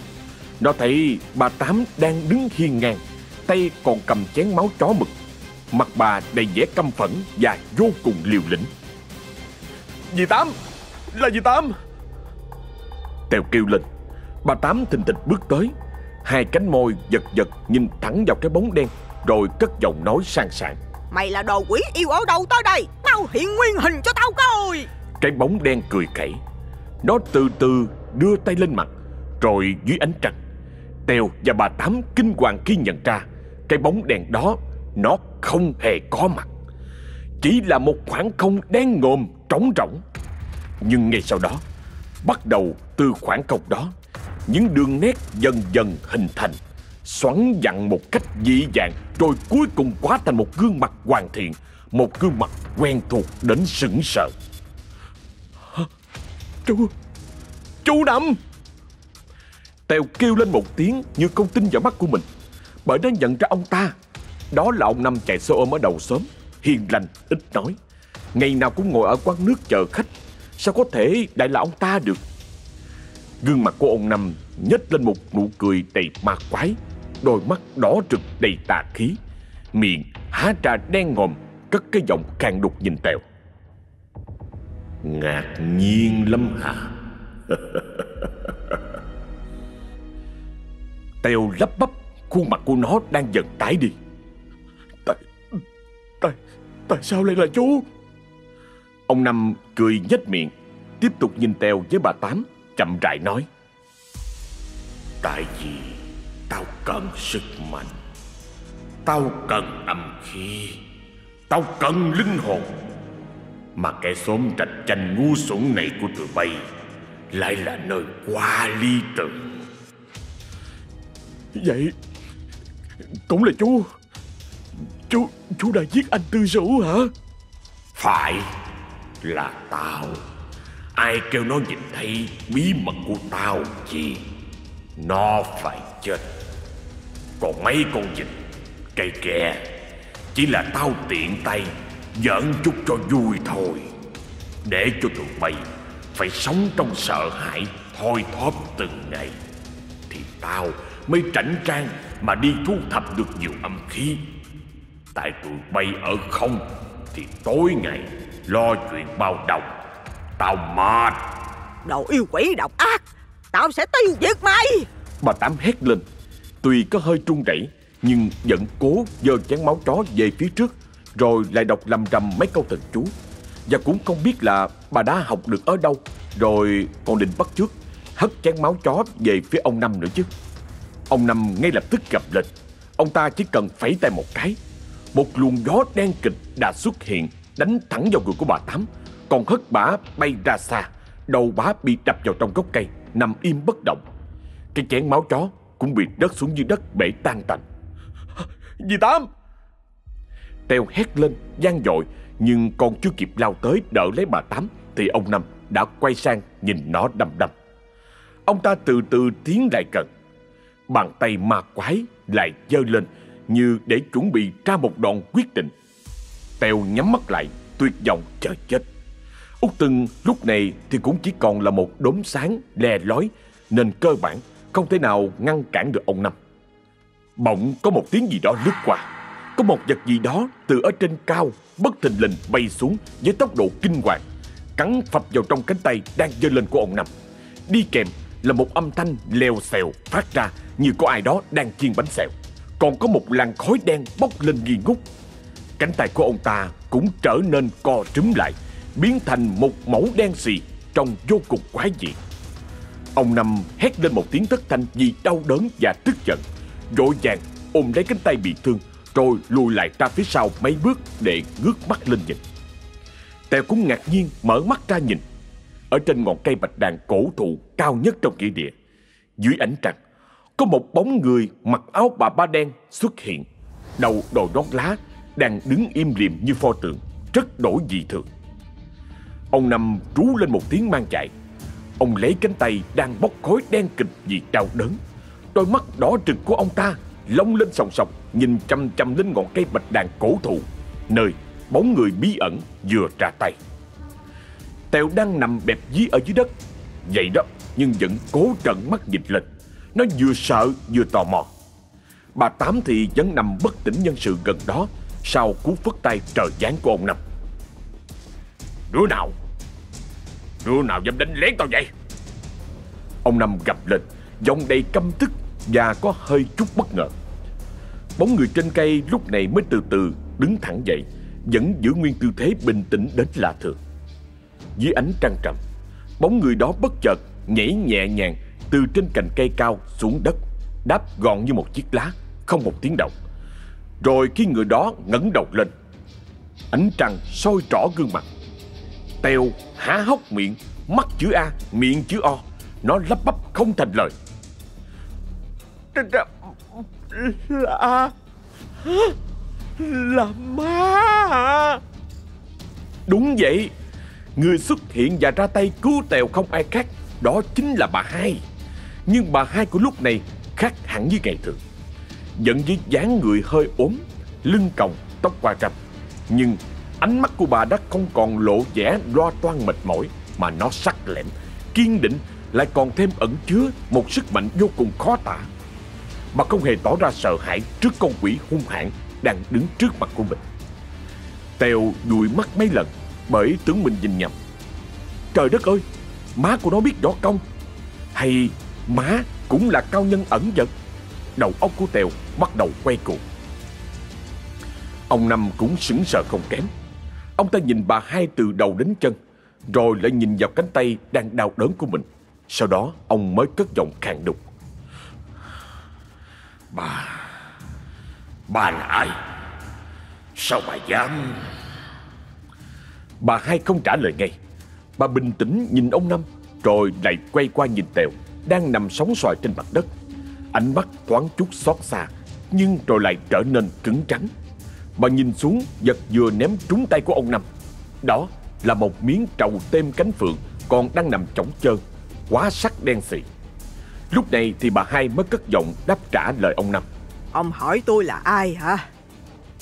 nó thấy bà Tám đang đứng hiên ngang, tay còn cầm chén máu chó mực. Mặt bà đầy vẻ căm phẫn và vô cùng liều lĩnh. Dì Tám Là dì Tám Teo kêu lên. Bà Tám thình thịch bước tới, hai cánh môi giật giật nhìn thẳng vào cái bóng đen, rồi cất giọng nói sang sảng. Mày là đồ quỷ yêu ở đâu tới đây Tao hiện nguyên hình cho tao coi Cái bóng đen cười khẩy Nó từ từ đưa tay lên mặt Rồi dưới ánh trăng Tèo và bà Tám kinh hoàng khi nhận ra cái bóng đèn đó, Nó không hề có mặt. Chỉ là một khoảng không đen ngồm trống rỗng. Nhưng ngay sau đó, Bắt đầu từ khoảng không đó, Những đường nét dần dần hình thành, Xoắn dặn một cách dị dạng, Rồi cuối cùng hóa thành một gương mặt hoàn thiện, Một gương mặt quen thuộc đến sững sờ. Chú Chú Năm Tèo kêu lên một tiếng như không tin vào mắt của mình. Bởi nó nhận ra ông ta. Đó là ông Năm chạy xe ôm ở đầu xóm. Hiền lành, ít nói. Ngày nào cũng ngồi ở quán nước chờ khách. Sao có thể lại là ông ta được? Gương mặt của ông Năm nhếch lên một nụ cười đầy ma quái. Đôi mắt đỏ rực đầy tà khí. Miệng há ra đen ngòm Cất cái giọng càng đục nhìn Tèo. Ngạc nhiên lắm hả? Tèo lắp bắp. Khuôn mặt của nó đang dần tái đi. Tại Tại Tại sao lại là chú? Ông Năm cười nhếch miệng Tiếp tục nhìn Tèo với bà Tám Chậm rãi nói. Tại vì Tao cần sức mạnh Tao cần âm khí Tao cần linh hồn. Mà kẻ xóm trạch chanh ngu xuẩn này của tụi bay Lại là nơi quá lý tưởng. Vậy cũng là chú. Chú Chú đã giết anh Tư Sửu hả? Phải Là tao. Ai kêu nó nhìn thấy bí mật của tao gì Nó phải chết. Còn mấy con vịt Cây kè, Chỉ là tao tiện tay Giỡn chút cho vui thôi. Để cho tụi bay Phải sống trong sợ hãi Thôi thóp từng ngày, Thì tao mới trảnh trang mà đi thu thập được nhiều âm khí. Tại tụi bay ở không Thì tối ngày Lo chuyện bao đồng Tao mệt. Đồ yêu quỷ độc ác Tao sẽ tiêu diệt mày. Bà Tám hét lên. Tuy có hơi trung rẩy Nhưng vẫn cố dơ chén máu chó về phía trước Rồi lại đọc lầm rầm mấy câu thần chú. Và cũng không biết là bà đã học được ở đâu Rồi còn định bắt trước Hất chén máu chó về phía ông Năm nữa chứ Ông Năm ngay lập tức gặp lịch, Ông ta chỉ cần phẩy tay một cái Một luồng gió đen kịch đã xuất hiện Đánh thẳng vào người của bà Tám. Còn hất bả bay ra xa Đầu bả bị đập vào trong gốc cây Nằm im bất động. Cái chén máu chó cũng bị đất xuống dưới đất bể tan tành. Dì Tám! Teo hét lên gian dội Nhưng còn chưa kịp lao tới đỡ lấy bà Tám Thì ông Năm đã quay sang nhìn nó đầm đầm. Ông ta từ từ tiến lại gần. Bàn tay ma quái lại giơ lên Như để chuẩn bị ra một đòn quyết định. Tèo nhắm mắt lại, Tuyệt vọng chờ chết. Út Tưng lúc này thì cũng chỉ còn là một đốm sáng le lói, Nên cơ bản không thể nào ngăn cản được ông Năm. Bỗng có một tiếng gì đó lướt qua. Có một vật gì đó từ ở trên cao, Bất thình lình bay xuống với tốc độ kinh hoàng, Cắn phập vào trong cánh tay đang giơ lên của ông Năm. Đi kèm là một âm thanh lèo xèo phát ra như có ai đó đang chiên bánh xèo. Còn có một làn khói đen bốc lên nghi ngút. Cánh tay của ông ta cũng trở nên co trúm lại, Biến thành một mẫu đen xì Trông vô cùng quái dị. Ông Năm hét lên một tiếng thất thanh vì đau đớn và tức giận, Vội vàng ôm lấy cánh tay bị thương, Rồi lùi lại ra phía sau mấy bước để ngước mắt lên nhìn. Tèo cũng ngạc nhiên mở mắt ra nhìn. Ở trên ngọn cây bạch đàn cổ thụ cao nhất trong nghĩa địa Dưới ánh trăng có một bóng người mặc áo bà ba đen xuất hiện. Đầu đội nón lá, đang đứng im liềm như pho tượng, rất đổi dị thường. Ông Năm trú lên một tiếng mang chạy. Ông lấy cánh tay đang bốc khói đen kịch vì đau đớn. Đôi mắt đỏ rực của ông ta lông lên sòng sọc nhìn chăm chăm lên ngọn cây bạch đàn cổ thụ, nơi bóng người bí ẩn vừa ra tay. Tèo đang nằm bẹp dí ở dưới đất, vậy đó, nhưng vẫn cố trận mắt nhìn lên. Nó vừa sợ vừa tò mò. Bà Tám thì vẫn nằm bất tỉnh nhân sự gần đó sau cú phất tay trời giáng của ông Năm. Đứa nào? Đứa nào dám đánh lén tao vậy? Ông Năm gặp lên, giọng đầy căm tức và có hơi chút bất ngờ. Bóng người trên cây lúc này mới từ từ đứng thẳng dậy, vẫn giữ nguyên tư thế bình tĩnh đến lạ thường. Dưới ánh trăng trầm, bóng người đó bất chợt nhảy nhẹ nhàng từ trên cành cây cao xuống đất, đáp gọn như một chiếc lá, không một tiếng động. Rồi khi người đó ngẩng đầu lên, ánh trăng soi rõ gương mặt. Tèo há hốc miệng, mắt chữ A, miệng chữ O, nó lắp bắp không thành lời. Là Là ma Đúng vậy Người xuất hiện và ra tay cứu Tèo không ai khác Đó chính là bà hai. Nhưng bà hai của lúc này khác hẳn với ngày thường. Dẫn với dáng người hơi ốm Lưng còng, tóc qua râm Nhưng ánh mắt của bà đã không còn lộ vẻ lo toan mệt mỏi Mà nó sắc lẹm, kiên định Lại còn thêm ẩn chứa một sức mạnh vô cùng khó tả. Bà không hề tỏ ra sợ hãi trước con quỷ hung hãn đang đứng trước mặt của mình. Tèo dụi mắt mấy lần bởi tướng mình nhìn nhầm. Trời đất ơi, má của nó biết võ công. Hay má cũng là cao nhân ẩn giật. Đầu óc của Tèo bắt đầu quay cuồng. Ông Năm cũng sững sờ không kém. Ông ta nhìn bà hai từ đầu đến chân, rồi lại nhìn vào cánh tay đang đau đớn của mình. Sau đó ông mới cất giọng khàn đục. Bà Bà là ai Sao bà dám Bà hai không trả lời ngay. Bà bình tĩnh nhìn ông Năm, Rồi lại quay qua nhìn Tèo, Đang nằm sóng xoài trên mặt đất. Ánh mắt thoáng chút xót xa, Nhưng rồi lại trở nên cứng trắng. Bà nhìn xuống, giật vừa ném trúng tay của ông Năm. Đó là một miếng trầu tem cánh phượng Còn đang nằm chỏng trơn Quá sắc đen xì. Lúc này thì bà hai mới cất giọng đáp trả lời ông Năm. Ông hỏi tôi là ai hả?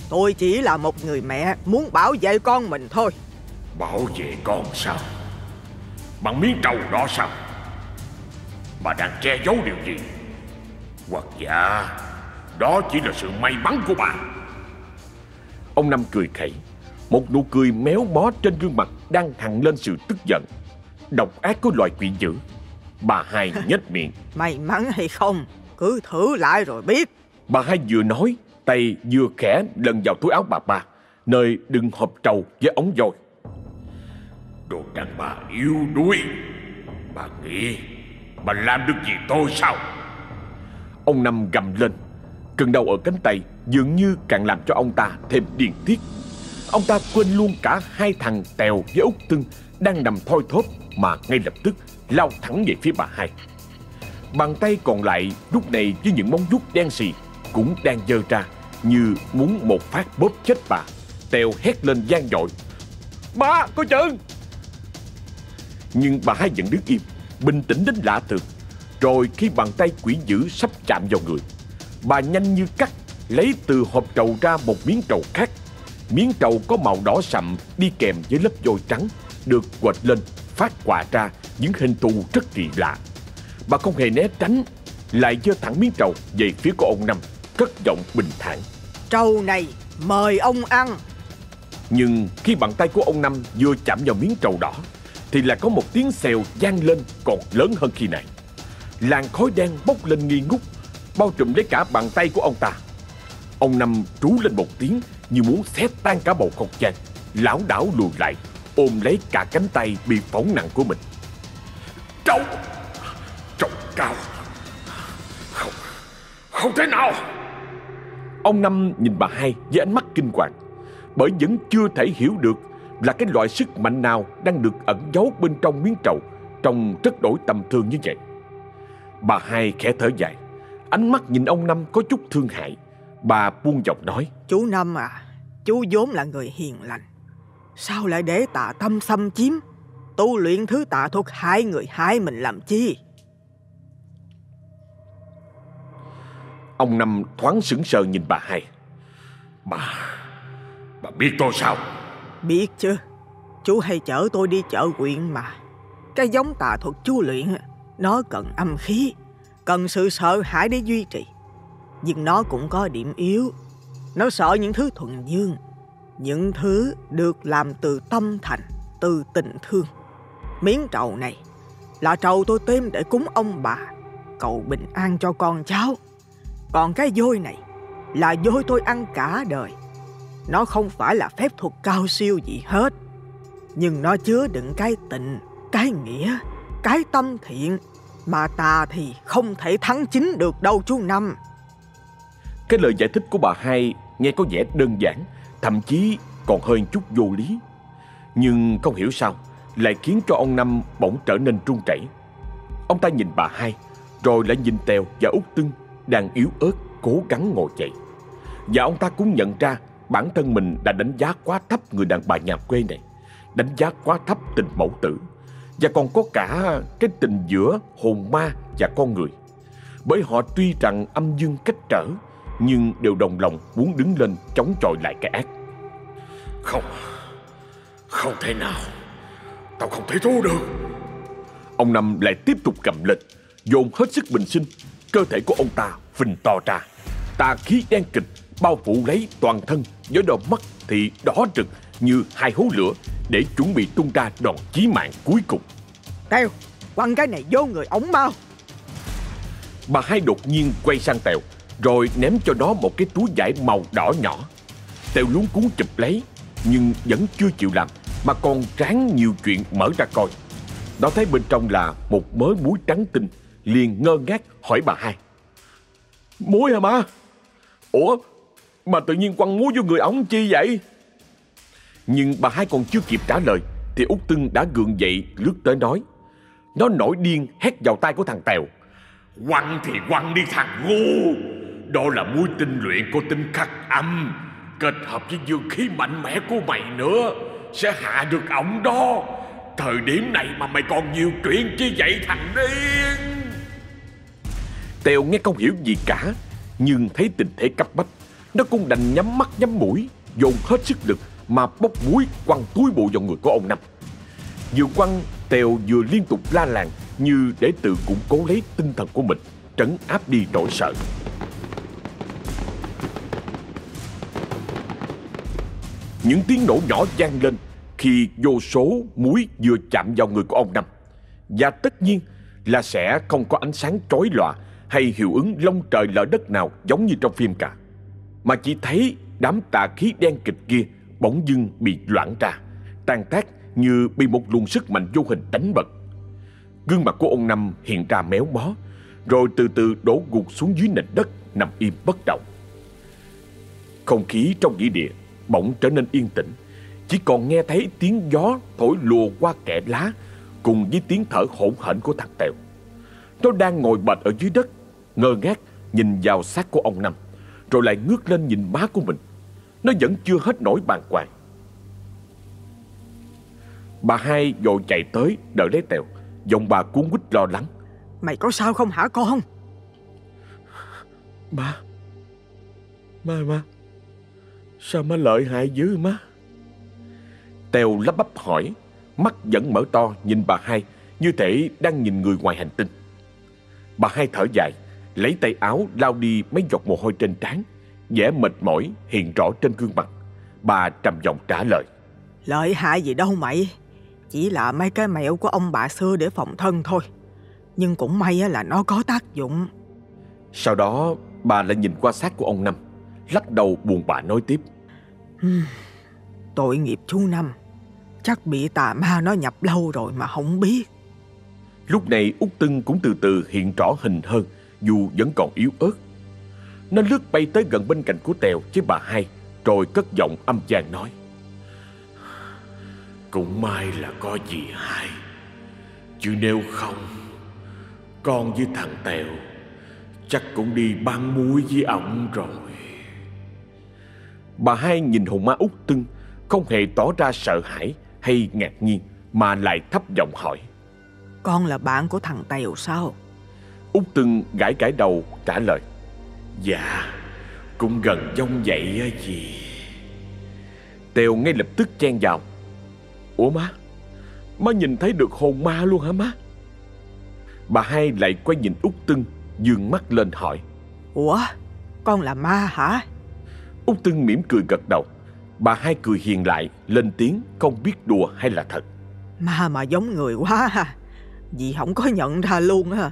Tôi chỉ là một người mẹ Muốn bảo vệ con mình thôi. Bảo vệ con sao? Bằng miếng trầu đó sao? Bà đang che giấu điều gì? Hoặc dạ Đó chỉ là sự may mắn của bà. Ông Năm cười khẩy Một nụ cười méo mó trên gương mặt Đang hằn lên sự tức giận. Độc ác của loài quỷ dữ. Bà hai nhếch miệng. May mắn hay không Cứ thử lại rồi biết. Bà hai vừa nói Tay vừa khẽ lần vào túi áo bà ba Nơi đựng hộp trầu với ống dồi Đồ đàn bà yếu đuối. Bà nghĩ Bà làm được gì tôi sao? Ông Năm gầm lên Cơn đau ở cánh tay, Dường như càng làm cho ông ta thêm điên tiết. Ông ta quên luôn cả hai thằng Tèo với Út Tưng Đang nằm thoi thóp Mà ngay lập tức lao thẳng về phía bà hai. Bàn tay còn lại lúc này với những móng vuốt đen xì Cũng đang dơ ra Như muốn một phát bóp chết bà. Tèo hét lên gian dội. Bà coi chừng! Nhưng bà hai vẫn đứng im Bình tĩnh đến lạ thường Rồi khi bàn tay quỷ dữ sắp chạm vào người Bà nhanh như cắt Lấy từ hộp trầu ra một miếng trầu khác Miếng trầu có màu đỏ sậm Đi kèm với lớp vôi trắng Được quệt lên phát quạ ra những hình thù rất kỳ lạ. Bà không hề né tránh, lại giơ thẳng miếng trầu về phía của ông Năm, cất giọng bình thản. Trầu này mời ông ăn. Nhưng khi bàn tay của ông Năm vừa chạm vào miếng trầu đỏ, thì là có một tiếng xèo vang lên còn lớn hơn khi này. Làn khói đen bốc lên nghi ngút, bao trùm lấy cả bàn tay của ông ta. Ông Năm trú lên một tiếng như muốn xé tan cả bầu không gian, lão đảo lùi lại, ôm lấy cả cánh tay bị phóng nặng của mình. Trâu Trâu cao Không Không thể nào Ông Năm nhìn bà hai với ánh mắt kinh hoàng Bởi vẫn chưa thể hiểu được là cái loại sức mạnh nào Đang được ẩn giấu bên trong miếng trầu Trông rất đổi tầm thường như vậy? Bà hai khẽ thở dài. Ánh mắt nhìn ông Năm có chút thương hại. Bà buông giọng nói. Chú Năm à Chú vốn là người hiền lành. Sao lại để tà tâm xâm chiếm? Tu luyện thứ tà thuật hai người hai mình làm chi? Ông Năm thoáng sững sờ nhìn bà hai. Bà Bà biết tôi sao Biết chứ. Chú hay chở tôi đi chợ quyện mà. Cái giống tà thuật chú luyện Nó cần âm khí, Cần sự sợ hãi để duy trì. Nhưng nó cũng có điểm yếu. Nó sợ những thứ thuần dương, Những thứ được làm từ tâm thành, Từ tình thương. Miếng trầu này Là trầu tôi tìm để cúng ông bà, Cầu bình an cho con cháu. Còn cái vôi này Là vôi tôi ăn cả đời. Nó không phải là phép thuật cao siêu gì hết. Nhưng nó chứa đựng cái tình, Cái nghĩa, Cái tâm thiện Mà ta thì không thể thắng chính được đâu chú Năm. Cái lời giải thích của bà hai nghe có vẻ đơn giản, Thậm chí còn hơi chút vô lý. Nhưng không hiểu sao Lại khiến cho ông Năm bỗng trở nên run rẩy. Ông ta nhìn bà hai, Rồi lại nhìn Tèo và Út Tưng Đang yếu ớt cố gắng ngồi dậy. Và ông ta cũng nhận ra Bản thân mình đã đánh giá quá thấp người đàn bà nhà quê này Đánh giá quá thấp tình mẫu tử Và còn có cả cái tình giữa hồn ma và con người. Bởi họ tuy rằng âm dương cách trở Nhưng đều đồng lòng muốn đứng lên chống chọi lại cái ác. Không Không thể nào. Tao không thể thua được. Ông Năm lại tiếp tục cầm lên Dồn hết sức bình sinh. Cơ thể của ông ta phình to ra. Tà khí đen kịch bao phủ lấy toàn thân Với đôi mắt thì đỏ rực như hai hố lửa Để chuẩn bị tung ra đòn chí mạng cuối cùng. Tèo Quăng cái này vô người ổng mau. Bà hai đột nhiên quay sang Tèo Rồi ném cho nó một cái túi vải màu đỏ nhỏ. Tèo luống cuốn chụp lấy Nhưng vẫn chưa chịu làm Mà còn ráng nhiều chuyện mở ra coi. Nó thấy bên trong là một mớ muối trắng tinh Liền ngơ ngác hỏi bà hai. Muối hả má? Ủa Mà tự nhiên quăng muối vô người ổng chi vậy? Nhưng bà hai còn chưa kịp trả lời Thì Út Tưng đã gượng dậy lướt tới nói. Nó nổi điên hét vào tay của thằng Tèo. Quăng thì quăng đi thằng ngu. Đó là muối tinh luyện của tinh khắc âm Kết hợp với dương khí mạnh mẽ của mày nữa Sẽ hạ được ổng đó. Thời điểm này mà mày còn nhiều chuyện chi vậy thằng điên? Tèo nghe không hiểu gì cả Nhưng thấy tình thế cấp bách nó cũng đành nhắm mắt nhắm mũi, Dồn hết sức lực Mà bốc muối quăng túi bụi vào người của ông Năm. Vừa quăng, Tèo vừa liên tục la làng Như để tự củng cố lấy tinh thần của mình, Trấn áp đi nỗi sợ. Những tiếng nổ nhỏ vang lên Khi vô số muối vừa chạm vào người của ông Năm. Và tất nhiên là sẽ không có ánh sáng chói lòa hay hiệu ứng long trời lở đất nào giống như trong phim cả. Mà chỉ thấy đám tà khí đen kịch kia bỗng dưng bị loãng ra, tan tác như bị một luồng sức mạnh vô hình đánh bật. Gương mặt của ông Năm hiện ra méo mó, rồi từ từ đổ gục xuống dưới nền đất nằm im bất động. Không khí trong nghĩa địa bỗng trở nên yên tĩnh, chỉ còn nghe thấy tiếng gió thổi lùa qua kẽ lá cùng với tiếng thở hổn hển của thằng Tèo. Nó đang ngồi bệt ở dưới đất, ngơ ngác nhìn vào xác của ông Năm, rồi lại ngước lên nhìn má của mình. Nó vẫn chưa hết nỗi bàng hoàng. Bà hai vội chạy tới đỡ lấy Tèo, giọng bà cuốn quýt lo lắng. Mày có sao không hả con Má, má, má, sao má lợi hại dữ má? Tèo lắp bắp hỏi, mắt vẫn mở to nhìn bà hai như thể đang nhìn người ngoài hành tinh. Bà hai thở dài, lấy tay áo lau đi mấy giọt mồ hôi trên trán, vẻ mệt mỏi hiện rõ trên gương mặt. Bà trầm giọng trả lời. Lợi hại gì đâu mày Chỉ là mấy cái mẹo của ông bà xưa để phòng thân thôi Nhưng cũng may là nó có tác dụng Sau đó bà lại nhìn qua xác của ông Năm, lắc đầu buồn bã nói tiếp. Tội nghiệp chú Năm Chắc bị tà ma nó nhập lâu rồi mà không biết Lúc này Út Tưng cũng từ từ hiện rõ hình hơn dù vẫn còn yếu ớt. Nó lướt bay tới gần bên cạnh của Tèo với bà hai, rồi cất giọng âm vang nói. Cũng may là có gì hai Chứ nếu không, Con với thằng Tèo Chắc cũng đi bán muối với ổng rồi Bà hai nhìn hồn ma út tưng, Không hề tỏ ra sợ hãi hay ngạc nhiên, Mà lại thấp giọng hỏi, Con là bạn của thằng Tèo sao Út tưng gãi gãi đầu trả lời Dạ Cũng gần giống vậy á gì Tèo ngay lập tức chen vào Ủa má Má nhìn thấy được hồn ma luôn hả má? Bà hai lại quay nhìn út tưng Dương mắt lên hỏi Ủa con là ma hả? Út tưng mỉm cười gật đầu. Bà hai cười hiền lại Lên tiếng không biết đùa hay là thật. Ma mà giống người quá ha Dì không có nhận ra luôn ha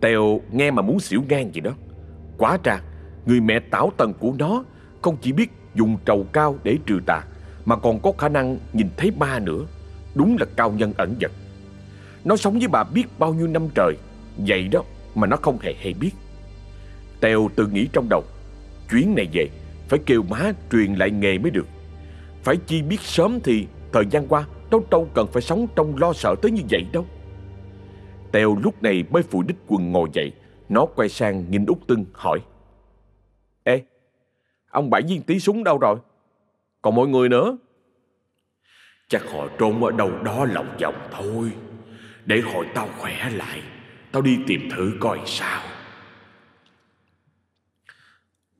Tèo nghe mà muốn xỉu ngang gì đó. Quá ra Người mẹ tảo tần của nó Không chỉ biết dùng trầu cao để trừ tà, Mà còn có khả năng nhìn thấy ma nữa. Đúng là cao nhân ẩn vật Nó sống với bà biết bao nhiêu năm trời, Vậy đó mà nó không hề hay biết. Tèo tự nghĩ trong đầu, Chuyến này về, Phải kêu má truyền lại nghề mới được. Phải chi biết sớm thì Thời gian qua, Đâu đâu cần phải sống trong lo sợ tới như vậy đâu. Tèo lúc này mới phủ đích quần ngồi dậy. Nó quay sang nhìn út tưng, hỏi. Ê, Ông bảy viên tí súng đâu rồi? Còn mọi người nữa? Chắc họ trốn ở đâu đó lòng vòng thôi. Để hồi tao khỏe lại. Tao đi tìm thử coi sao.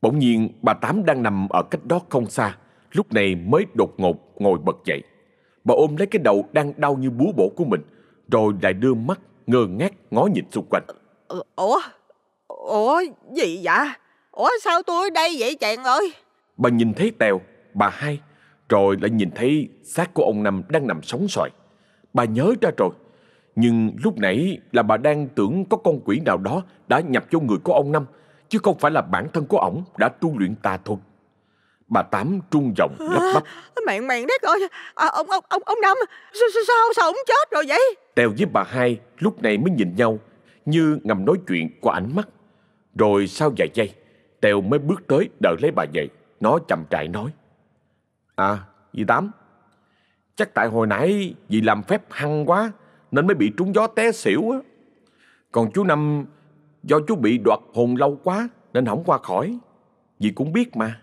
Bỗng nhiên, bà Tám đang nằm ở cách đó không xa. Lúc này mới đột ngột ngồi bật dậy. Bà ôm lấy cái đầu đang đau như búa bổ của mình, Rồi lại đưa mắt ngơ ngác ngó nhìn xung quanh. Ờ, Ủa? Ủa gì vậy? Ủa sao tôi ở đây vậy chàng ơi? Bà nhìn thấy Tèo, bà hai Rồi lại nhìn thấy xác của ông Năm đang nằm sóng xoài. Bà nhớ ra rồi Nhưng lúc nãy là bà đang tưởng có con quỷ nào đó đã nhập vô người của ông Năm Chứ không phải là bản thân của ổng đã tu luyện tà thuật Bà Tám trung giọng lắp bắp. Mẹn mẹn đất ơi. À, Ông ông ông ông Năm sao, sao, sao, sao ông chết rồi vậy? Tèo với bà hai lúc này mới nhìn nhau Như ngầm nói chuyện qua ánh mắt. Rồi sau vài giây Tèo mới bước tới đợi lấy bà dậy. Nó chậm trại nói. À dì Tám Chắc tại hồi nãy dì làm phép hăng quá Nên mới bị trúng gió té xỉu á. Còn chú Năm Do chú bị đoạt hồn lâu quá Nên không qua khỏi. Dì cũng biết mà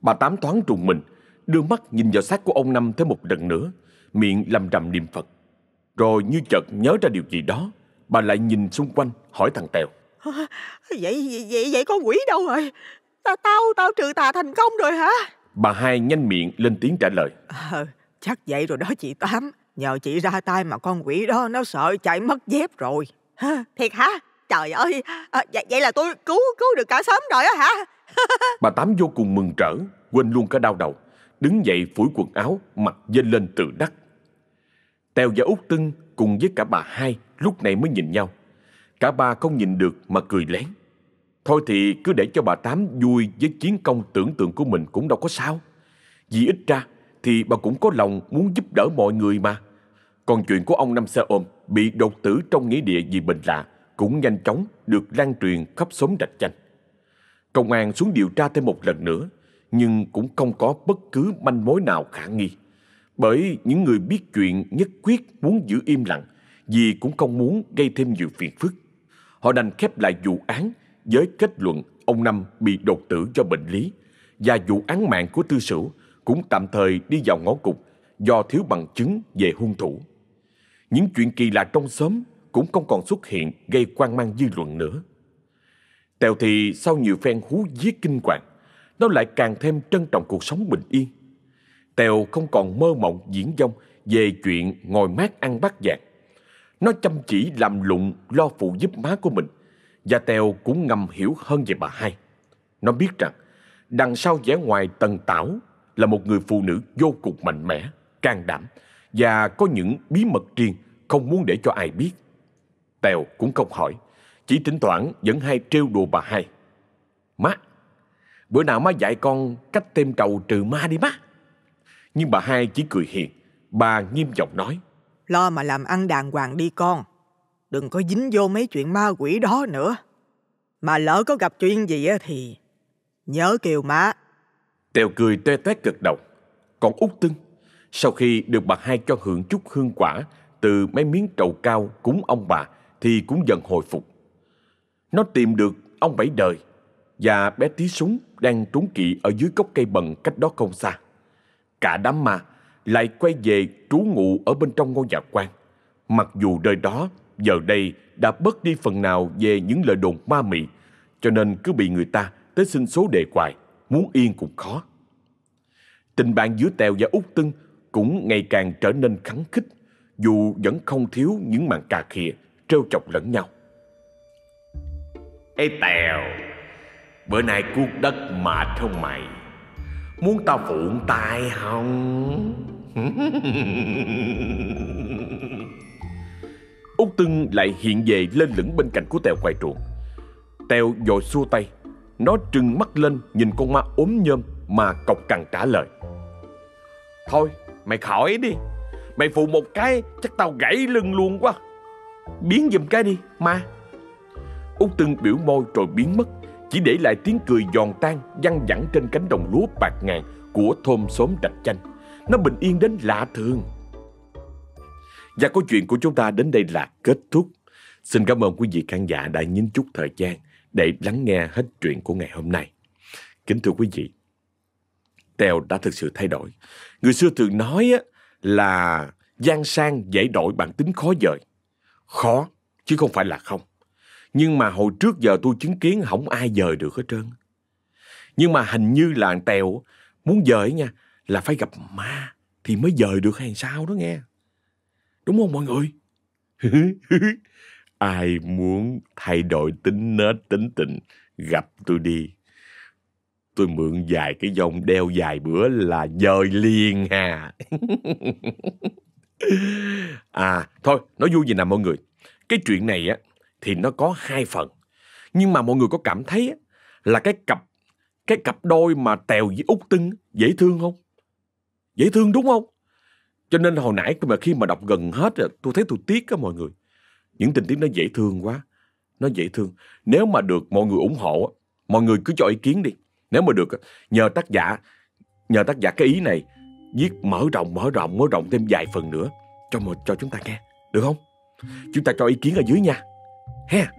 Bà Tám thoáng trùng mình Đưa mắt nhìn vào xác của ông Năm thêm một lần nữa Miệng lầm rầm niệm Phật. Rồi như chợt nhớ ra điều gì đó Bà lại nhìn xung quanh hỏi thằng Tèo. Vậy vậy vậy, vậy con quỷ đâu rồi? Tao tao tao trừ tà thành công rồi hả? Bà hai nhanh miệng lên tiếng trả lời. Ờ chắc vậy rồi đó chị Tám. Nhờ chị ra tay mà con quỷ đó nó sợ chạy mất dép rồi? Thiệt hả? Trời ơi! À, vậy, vậy là tôi cứu cứu được cả sớm rồi á hả Bà Tám vô cùng mừng rỡ Quên luôn cả đau đầu. Đứng dậy phủi quần áo Mặt dên lên từ đắc. Tèo và Út Tưng cùng với cả bà hai Lúc này mới nhìn nhau. Cả ba không nhìn được mà cười lén. Thôi thì cứ để cho bà Tám vui Với chiến công tưởng tượng của mình cũng đâu có sao. Vì ít ra Thì bà cũng có lòng muốn giúp đỡ mọi người mà. Còn chuyện của ông Năm Xe Ôm Bị đột tử trong nghĩa địa vì bệnh lạ Cũng nhanh chóng được lan truyền khắp xóm rạch chanh. Công an xuống điều tra thêm một lần nữa, Nhưng cũng không có bất cứ manh mối nào khả nghi Bởi những người biết chuyện nhất quyết muốn giữ im lặng, Vì cũng không muốn gây thêm nhiều phiền phức Họ đành khép lại vụ án với kết luận ông Năm bị đột tử do bệnh lý và vụ án mạng của tư sửu cũng tạm thời đi vào ngõ cụt do thiếu bằng chứng về hung thủ. Những chuyện kỳ lạ trong xóm cũng không còn xuất hiện gây quan mang dư luận nữa. Tèo thì sau nhiều phen hú giết kinh hoàng, nó lại càng thêm trân trọng cuộc sống bình yên. Tèo không còn mơ mộng diễn dông về chuyện ngồi mát ăn bát vàng. Nó chăm chỉ làm lụng lo phụ giúp má của mình và Tèo cũng ngầm hiểu hơn về bà hai. Nó biết rằng đằng sau vẻ ngoài tần tảo là một người phụ nữ vô cùng mạnh mẽ, can đảm và có những bí mật riêng không muốn để cho ai biết. Tèo cũng không hỏi, chỉ thỉnh thoảng vẫn hay trêu đùa bà hai. Má, bữa nào má dạy con cách tem trầu trừ ma đi má. Nhưng bà hai chỉ cười hiền, bà nghiêm giọng nói. Lo mà làm ăn đàng hoàng đi con Đừng có dính vô mấy chuyện ma quỷ đó nữa Mà lỡ có gặp chuyện gì á thì Nhớ kêu má Tèo cười toe toét gật đầu. Còn Út Tưng, sau khi được bà hai cho hưởng chút hương quả từ mấy miếng trầu cao cúng ông bà thì cũng dần hồi phục. Nó tìm được ông bảy đời và bé tí súng đang trốn kỵ ở dưới gốc cây bần cách đó không xa. Cả đám ma lại quay về trú ngụ ở bên trong ngôi nhà quan. Mặc dù nơi đó giờ đây đã bớt đi phần nào về những lời đồn ma mị, cho nên cứ bị người ta tới xin số đề hoài, muốn yên cũng khó. Tình bạn giữa Tèo và Út Tưng cũng ngày càng trở nên khắng khích, dù vẫn không thiếu những màn cà khịa, trêu chọc lẫn nhau. Ê Tèo, bữa nay cuốc đất mệt không mày? Muốn tao phụng tay không? Út Tưng lại hiện về lên lửng bên cạnh của Tèo quay truồng. Tèo dội xua tay, nó trừng mắt lên nhìn con ma ốm nhôm mà cọc cằn trả lời. Thôi, mày khỏi đi. Mày phụ một cái chắc tao gãy lưng luôn quá. Biến giùm cái đi, ma. Út Tưng biểu môi rồi biến mất, chỉ để lại tiếng cười giòn tan văng vẳng trên cánh đồng lúa bạc ngàn của thôn xóm Rạch Chanh. Nó bình yên đến lạ thường. Và câu chuyện của chúng ta đến đây là kết thúc. Xin cảm ơn quý vị khán giả đã nhín chút thời gian để lắng nghe hết chuyện của ngày hôm nay. Kính thưa quý vị, Tèo đã thực sự thay đổi. Người xưa thường nói là gian sang dễ đổi bản tính khó dời. Khó, chứ không phải là không. Nhưng mà hồi trước giờ tôi chứng kiến không ai dời được hết trơn. Nhưng mà hình như là Tèo muốn dời nha là phải gặp ma thì mới dời được hay sao đó nghe. Đúng không mọi người? Ai muốn thay đổi tính nết tính tình gặp tôi đi. Tôi mượn dài cái dòng đeo dài bữa là dời liền hà. à, thôi, nói vui gì nè mọi người. Cái chuyện này á, thì nó có hai phần. Nhưng mà mọi người có cảm thấy là cái cặp cái cặp đôi mà Tèo với Út Tưng dễ thương không? Dễ thương đúng không? Cho nên hồi nãy mà khi mà đọc gần hết rồi, tôi thấy tôi tiếc á mọi người. Những tình tiết nó dễ thương quá. Nó dễ thương. Nếu mà được mọi người ủng hộ, mọi người cứ cho ý kiến đi. Nếu mà được, nhờ tác giả, nhờ tác giả cái ý này, viết mở rộng, mở rộng, mở rộng thêm vài phần nữa cho một cho chúng ta nghe. Được không? Chúng ta cho ý kiến ở dưới nha ha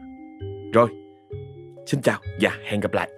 rồi xin chào và hẹn gặp lại.